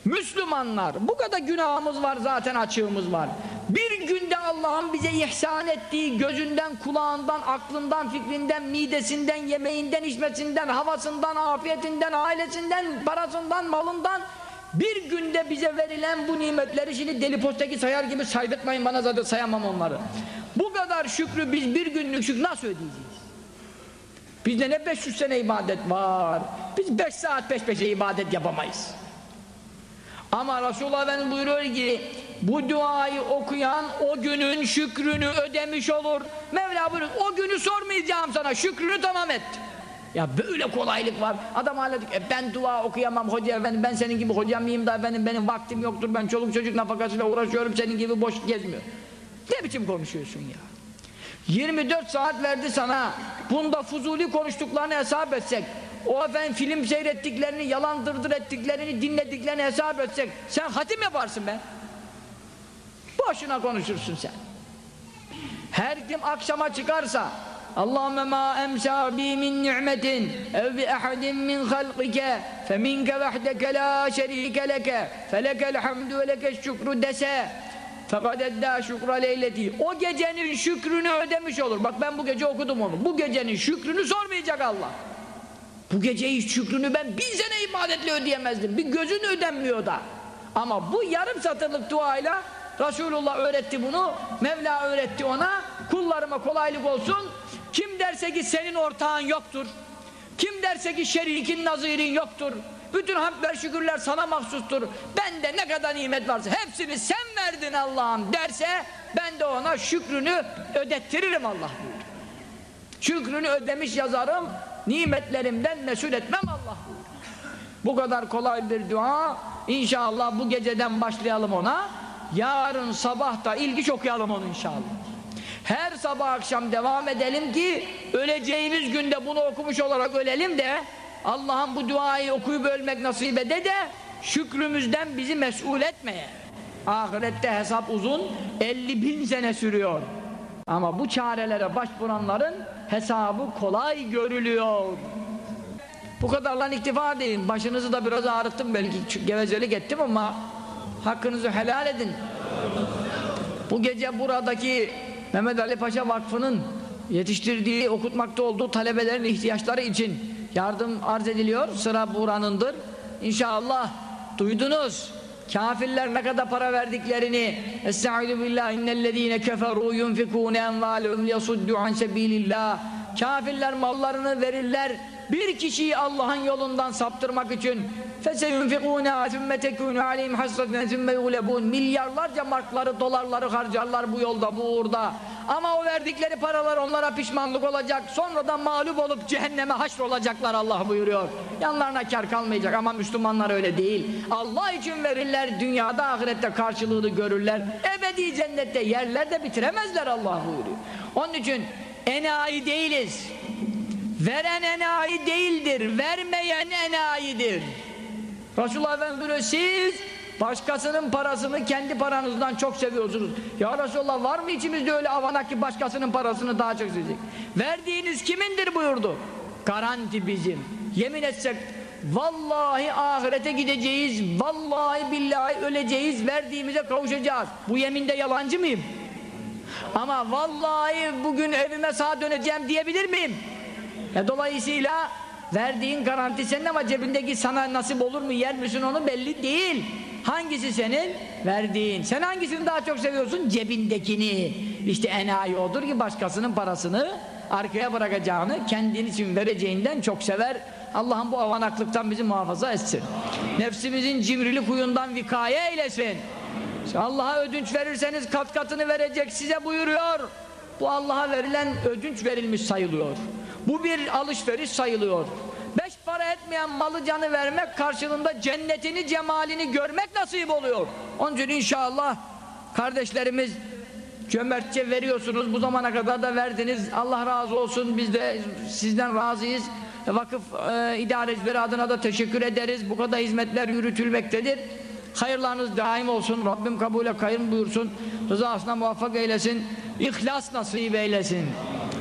Müslümanlar bu kadar günahımız var zaten açığımız var. Bir günde Allah'ın bize ihsan ettiği gözünden kulağından aklından fikrinden midesinden yemeğinden içmesinden havasından afiyetinden ailesinden parasından malından bir günde bize verilen bu nimetleri şimdi deli postaki sayar gibi saydırtmayın bana zaten sayamam onları bu kadar şükrü biz bir günlük şükrü nasıl ödeyeceğiz bizde ne 500 sene ibadet var Biz beş saat peş peşe ibadet yapamayız. Ama Resulullah Efendimiz buyuruyor ki bu duayı okuyan o günün şükrünü ödemiş olur. Mevla buyuruyor o günü sormayacağım sana şükrünü tamam et. Ya böyle kolaylık var. Adam hala diyor e ben dua okuyamam hoca efendim ben senin gibi hocam mıyım da efendim benim vaktim yoktur ben çoluk çocuk nafakasıyla uğraşıyorum senin gibi boş gezmiyor. Ne biçim konuşuyorsun ya? 24 saat verdi sana. Bunda fuzuli konuştuklarını hesap etsek, o efendim film seyrettiklerini, yalan dırdır ettiklerini, dinlediklerini hesap etsek, sen hatim yaparsın be. Boşuna konuşursun sen. Her kim akşama çıkarsa, Allahümme ma emsa bi min ni'metin ev bi ahadin min halqike feminke vehdeke la şerike leke felekel hamdu ve lekeş şükru dese fakat edda şükra leyleti. O gecenin şükrünü ödemiş olur. Bak ben bu gece okudum onu. Bu gecenin şükrünü sormayacak Allah. Bu geceyi şükrünü ben bin sene ibadetle ödeyemezdim. Bir gözün ödenmiyor da. Ama bu yarım satırlık duayla Resulullah öğretti bunu Mevla öğretti ona. Kullarıma kolaylık olsun kim derse ki senin ortağın yoktur kim derse ki şerikin nazirin yoktur bütün hamdler şükürler sana mahsustur bende ne kadar nimet varsa hepsini sen verdin Allah'ım derse ben de ona şükrünü ödettiririm Allah buyuruyor. Şükrünü ödemiş yazarım nimetlerimden mesul etmem Allah buyuruyor. Bu kadar kolay bir dua İnşallah bu geceden başlayalım ona yarın sabah da ilginç okuyalım onu inşallah her sabah akşam devam edelim ki öleceğimiz günde bunu okumuş olarak ölelim de Allah'ın bu duayı okuyup ölmek nasip ede de şükrümüzden bizi mesul etmeye ahirette hesap uzun 50 bin sene sürüyor. Ama bu çarelere başvuranların hesabı kolay görülüyor. Bu kadarla iktifa edin başınızı da biraz ağrıttım. Belki gevezelik ettim ama hakkınızı helal edin. Bu gece buradaki Mehmet Ali Paşa Vakfı'nın yetiştirdiği, okutmakta olduğu talebelerin ihtiyaçları için yardım arz ediliyor. Sıra buranındır. İnşallah duydunuz. Kafirler ne kadar para verdiklerini Estaizu billah innellezine keferu yunfikune envalehum yasuddu an sebilillah Kafirler mallarını verirler bir kişiyi Allah'ın yolundan saptırmak için فَسَيُنْفِقُونَا ثُمَّ تَكُونُ عَلَيْهِمْ حَسْرَةً ثُمَّ يُغْلَبُونَ Milyarlarca markları, dolarları harcarlar bu yolda, bu uğurda. Ama o verdikleri paralar onlara pişmanlık olacak. Sonradan mağlup olup cehenneme haşrolacaklar Allah buyuruyor. Yanlarına kar kalmayacak ama Müslümanlar öyle değil. Allah için verirler, dünyada ahirette karşılığını görürler. Ebedi cennette yerler de bitiremezler Allah buyuruyor. Onun için enayi değiliz. Veren enayi değildir, vermeyen enayidir. Resulullah Efendimiz buyuruyor, siz başkasının parasını kendi paranızdan çok seviyorsunuz. Ya Resulullah var mı içimizde öyle avanak ki başkasının parasını daha çok sevecek? Verdiğiniz kimindir buyurdu. Garanti bizim. Yemin etsek vallahi ahirete gideceğiz, vallahi billahi öleceğiz, verdiğimize kavuşacağız. Bu yeminde yalancı mıyım? Ama vallahi bugün evime sağ döneceğim diyebilir miyim? E dolayısıyla verdiğin garanti senin ama cebindeki sana nasip olur mu yer misin onu belli değil. Hangisi senin? Verdiğin. Sen hangisini daha çok seviyorsun? Cebindekini. İşte enayi odur ki başkasının parasını arkaya bırakacağını kendin için vereceğinden çok sever. Allah'ım bu avanaklıktan bizi muhafaza etsin. Nefsimizin cimrilik huyundan vikaye eylesin. Allah'a ödünç verirseniz kat katını verecek size buyuruyor. Bu Allah'a verilen ödünç verilmiş sayılıyor. Bu bir alışveriş sayılıyor. Beş para etmeyen malı canı vermek karşılığında cennetini, cemalini görmek nasip oluyor. Onun için inşallah kardeşlerimiz cömertçe veriyorsunuz. Bu zamana kadar da verdiniz. Allah razı olsun. Biz de sizden razıyız. Vakıf e, idarecileri adına da teşekkür ederiz. Bu kadar hizmetler yürütülmektedir. Hayırlarınız daim olsun. Rabbim kabule kayır buyursun. Rızasına muvaffak eylesin. İhlas nasip eylesin.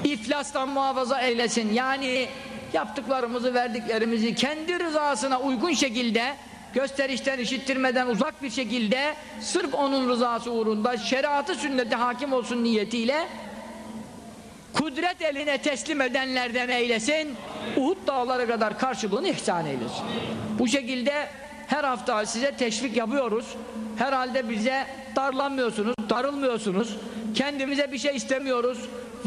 İflastan muhafaza eylesin. Yani yaptıklarımızı, verdiklerimizi kendi rızasına uygun şekilde gösterişten, işittirmeden uzak bir şekilde sırf onun rızası uğrunda şeriatı sünnete hakim olsun niyetiyle kudret eline teslim edenlerden eylesin. Uhud dağları kadar karşılığını ihsan eylesin. Bu şekilde her hafta size teşvik yapıyoruz. Herhalde bize darlanmıyorsunuz, darılmıyorsunuz. Kendimize bir şey istemiyoruz.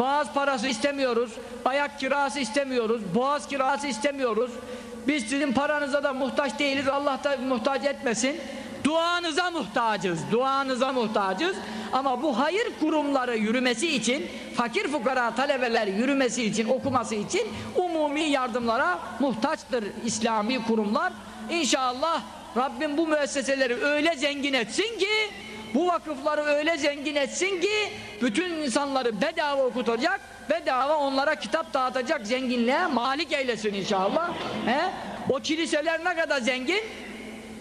Vaaz parası istemiyoruz. Ayak kirası istemiyoruz. Boğaz kirası istemiyoruz. Biz sizin paranıza da muhtaç değiliz. Allah da muhtaç etmesin. Duanıza muhtacız. Duanıza muhtacız. Ama bu hayır kurumları yürümesi için, fakir fukara talebeler yürümesi için, okuması için umumi yardımlara muhtaçtır İslami kurumlar. İnşallah Rabbim bu müesseseleri öyle zengin etsin ki bu vakıfları öyle zengin etsin ki bütün insanları bedava okutacak, bedava onlara kitap dağıtacak zenginliğe malik eylesin inşallah. He? O kiliseler ne kadar zengin?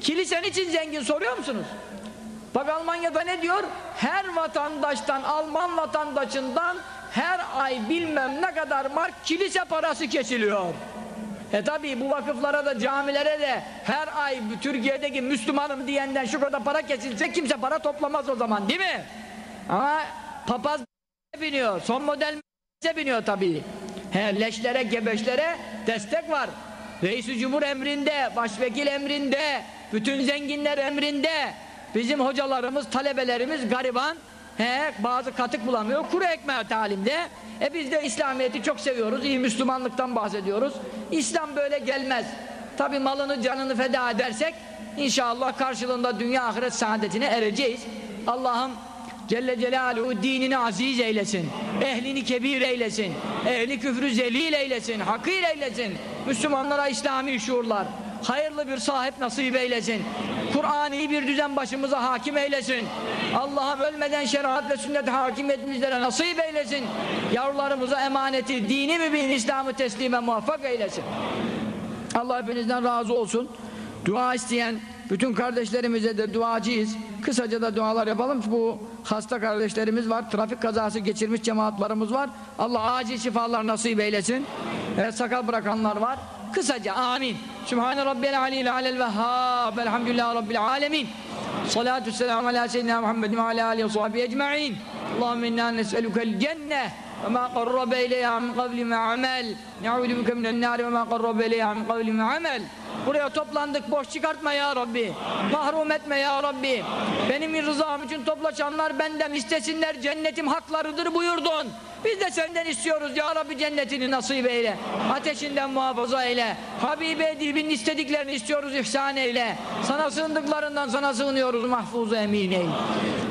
Kilisen için zengin soruyor musunuz? Bak Almanya'da ne diyor? Her vatandaştan, Alman vatandaşından her ay bilmem ne kadar mark kilise parası kesiliyor. E tabi bu vakıflara da camilere de her ay Türkiye'deki Müslümanım diyenden şu kadar para kesilse kimse para toplamaz o zaman değil mi? Ama papaz biniyor, son model biniyor tabi. He, leşlere, gebeşlere destek var. Reis-i Cumhur emrinde, başvekil emrinde, bütün zenginler emrinde. Bizim hocalarımız, talebelerimiz gariban, he, bazı katık bulamıyor, kuru ekmeği talimde. E biz de İslamiyet'i çok seviyoruz, iyi Müslümanlıktan bahsediyoruz. İslam böyle gelmez. Tabi malını, canını feda edersek, inşallah karşılığında dünya ahiret saadetine ereceğiz. Allah'ım Celle Celaluhu dinini aziz eylesin, ehlini kebir eylesin, ehli küfrü zelil eylesin, hakir eylesin, Müslümanlara İslami şuurlar, hayırlı bir sahip nasip eylesin, Kur'an'ı bir düzen başımıza hakim eylesin, Allah'ım ölmeden şeriat ve sünnet hakimiyet bizlere nasip eylesin, yavrularımıza emaneti, dini mübin İslam'ı teslime muvaffak eylesin. Allah hepinizden razı olsun. Dua isteyen bütün kardeşlerimize de duacıyız. Kısaca da dualar yapalım. Bu hasta kardeşlerimiz var. Trafik kazası geçirmiş cemaatlarımız var. Allah acil şifalar nasip eylesin. Evet, sakal bırakanlar var. Kısaca amin. Sübhane Rabbiyel Aleyhi Alel Vehhab. Elhamdülillahi Rabbil Alemin. Salatü selamu ala seyyidina Muhammedin ve ala alihi ve sahbihi ecma'in. Allahümme inna nes'elukel cenneh وما قرب إليها من قول ما عمل نعوذ بك من النار وما قرب إليها من قول ما عمل Buraya toplandık boş çıkartma ya Rabbi. Mahrum etme ya Rabbi. Benim rızam için toplaşanlar benden istesinler cennetim haklarıdır buyurdun. Biz de senden istiyoruz ya Rabbi cennetini nasip eyle. Ateşinden muhafaza eyle. Habibi Edib'in istediklerini istiyoruz ihsan eyle. Sana sığındıklarından sana sığınıyoruz mahfuzu emin eyle.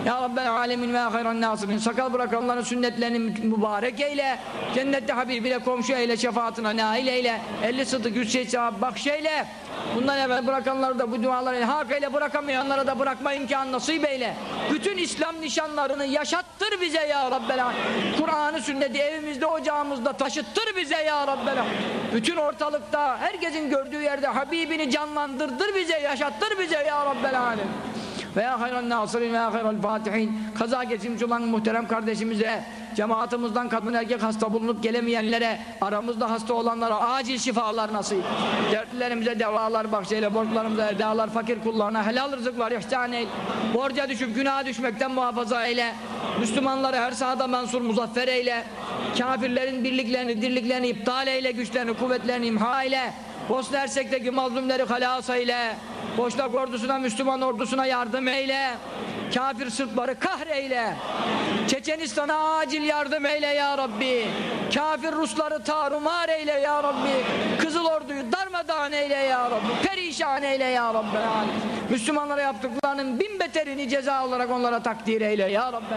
Ya Rabbel alemin ve hayran nasirin sakal bırakanların sünnetlerini mübarek eyle. Cennette Habibiyle komşu eyle şefaatine nail eyle. 50 sıddık 100 şey sevap bahşeyle bundan evvel bırakanları da bu duaları hak eyle bırakamayanlara da bırakma imkanı nasip eyle. Bütün İslam nişanlarını yaşattır bize ya Rabbel Kur'an'ı sünneti evimizde ocağımızda taşıttır bize ya Rabbel bütün ortalıkta herkesin gördüğü yerde Habibini canlandırdır bize yaşattır bize ya Rabbel Alem ve ya hayran nasirin ve ya fatihin. Kaza geçirmiş olan muhterem kardeşimize cemaatimizden kadın erkek hasta bulunup gelemeyenlere aramızda hasta olanlara acil şifalar nasip. Dertlerimize devalar bahşeyle borçlarımıza edalar fakir kullarına helal rızıklar ihsan eyle. Borca düşüp günaha düşmekten muhafaza eyle. Müslümanları her sahada mensur muzaffer eyle. Kafirlerin birliklerini dirliklerini iptal eyle güçlerini kuvvetlerini imha eyle Bosna Hersek'teki mazlumları halas eyle Boşnak ordusuna, Müslüman ordusuna yardım eyle. Kafir Sırpları kahreyle. Çeçenistan'a acil yardım eyle ya Rabbi. Kafir Rusları tarumar eyle ya Rabbi. Kızıl orduyu darmadağın eyle ya Rabbi. Perişan eyle ya Rabbi. Müslümanlara yaptıklarının bin beterini ceza olarak onlara takdir eyle ya Rabbi.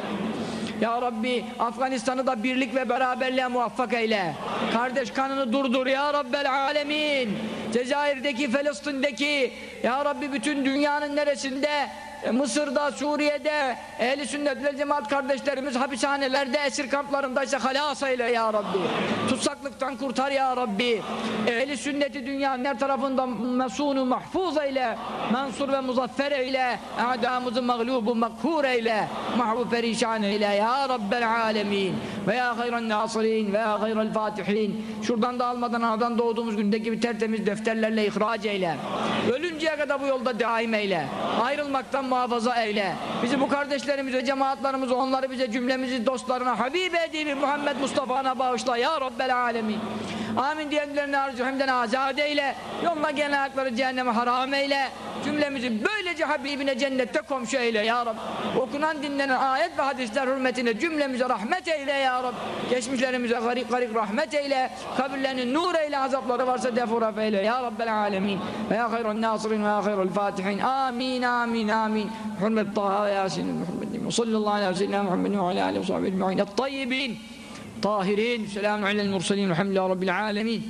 Ya Rabbi Afganistan'ı da birlik ve beraberliğe muvaffak eyle. Kardeş kanını durdur ya Rabbel alemin. Cezayir'deki, Filistin'deki Ya Rabbi bütün dünyanın neresinde Mısır'da, Suriye'de ehli sünnet ve cemaat kardeşlerimiz hapishanelerde, esir kamplarında ise halas eyle ya Rabbi. Tutsaklıktan kurtar ya Rabbi. Ehli sünneti dünyanın her tarafında mesunu mahfuz eyle. Mansur ve muzaffer eyle. Adamızı mağlubu makhur eyle. Mahvu perişan eyle ya Rabbel alemin. Ve ya hayran nasirin ve ya hayral fatihin. Şuradan da almadan anadan doğduğumuz gündeki gibi tertemiz defterlerle ihraç eyle. Ölünceye kadar bu yolda daim eyle. Ayrılmaktan muhafaza eyle. Bizi bu kardeşlerimize, cemaatlarımızı, onları bize cümlemizi dostlarına Habibi Edibi Muhammed Mustafa'na bağışla ya Rabbel Alemin. Amin diyenlerini arzu hemden azat eyle. Yoluna gelen ayakları cehenneme haram eyle. Cümlemizi böylece Habibine cennette komşu eyle ya Rabbi. Okunan dinlenen ayet ve hadisler hürmetine cümlemize rahmet eyle ya Rabbi. Geçmişlerimize garip garip rahmet eyle. Kabirlerini nur eyle azapları varsa defuraf eyle ya Rabbel alemin. Ve ya hayrun nasirin ve ya hayrul fatihin. Amin amin amin. آمين بحرمة طه ياسين محمد صلى الله على سيدنا محمد وعلى آله وصحبه أجمعين. الطيبين الطاهرين سلام على المرسلين. والحمد لله رب العالمين.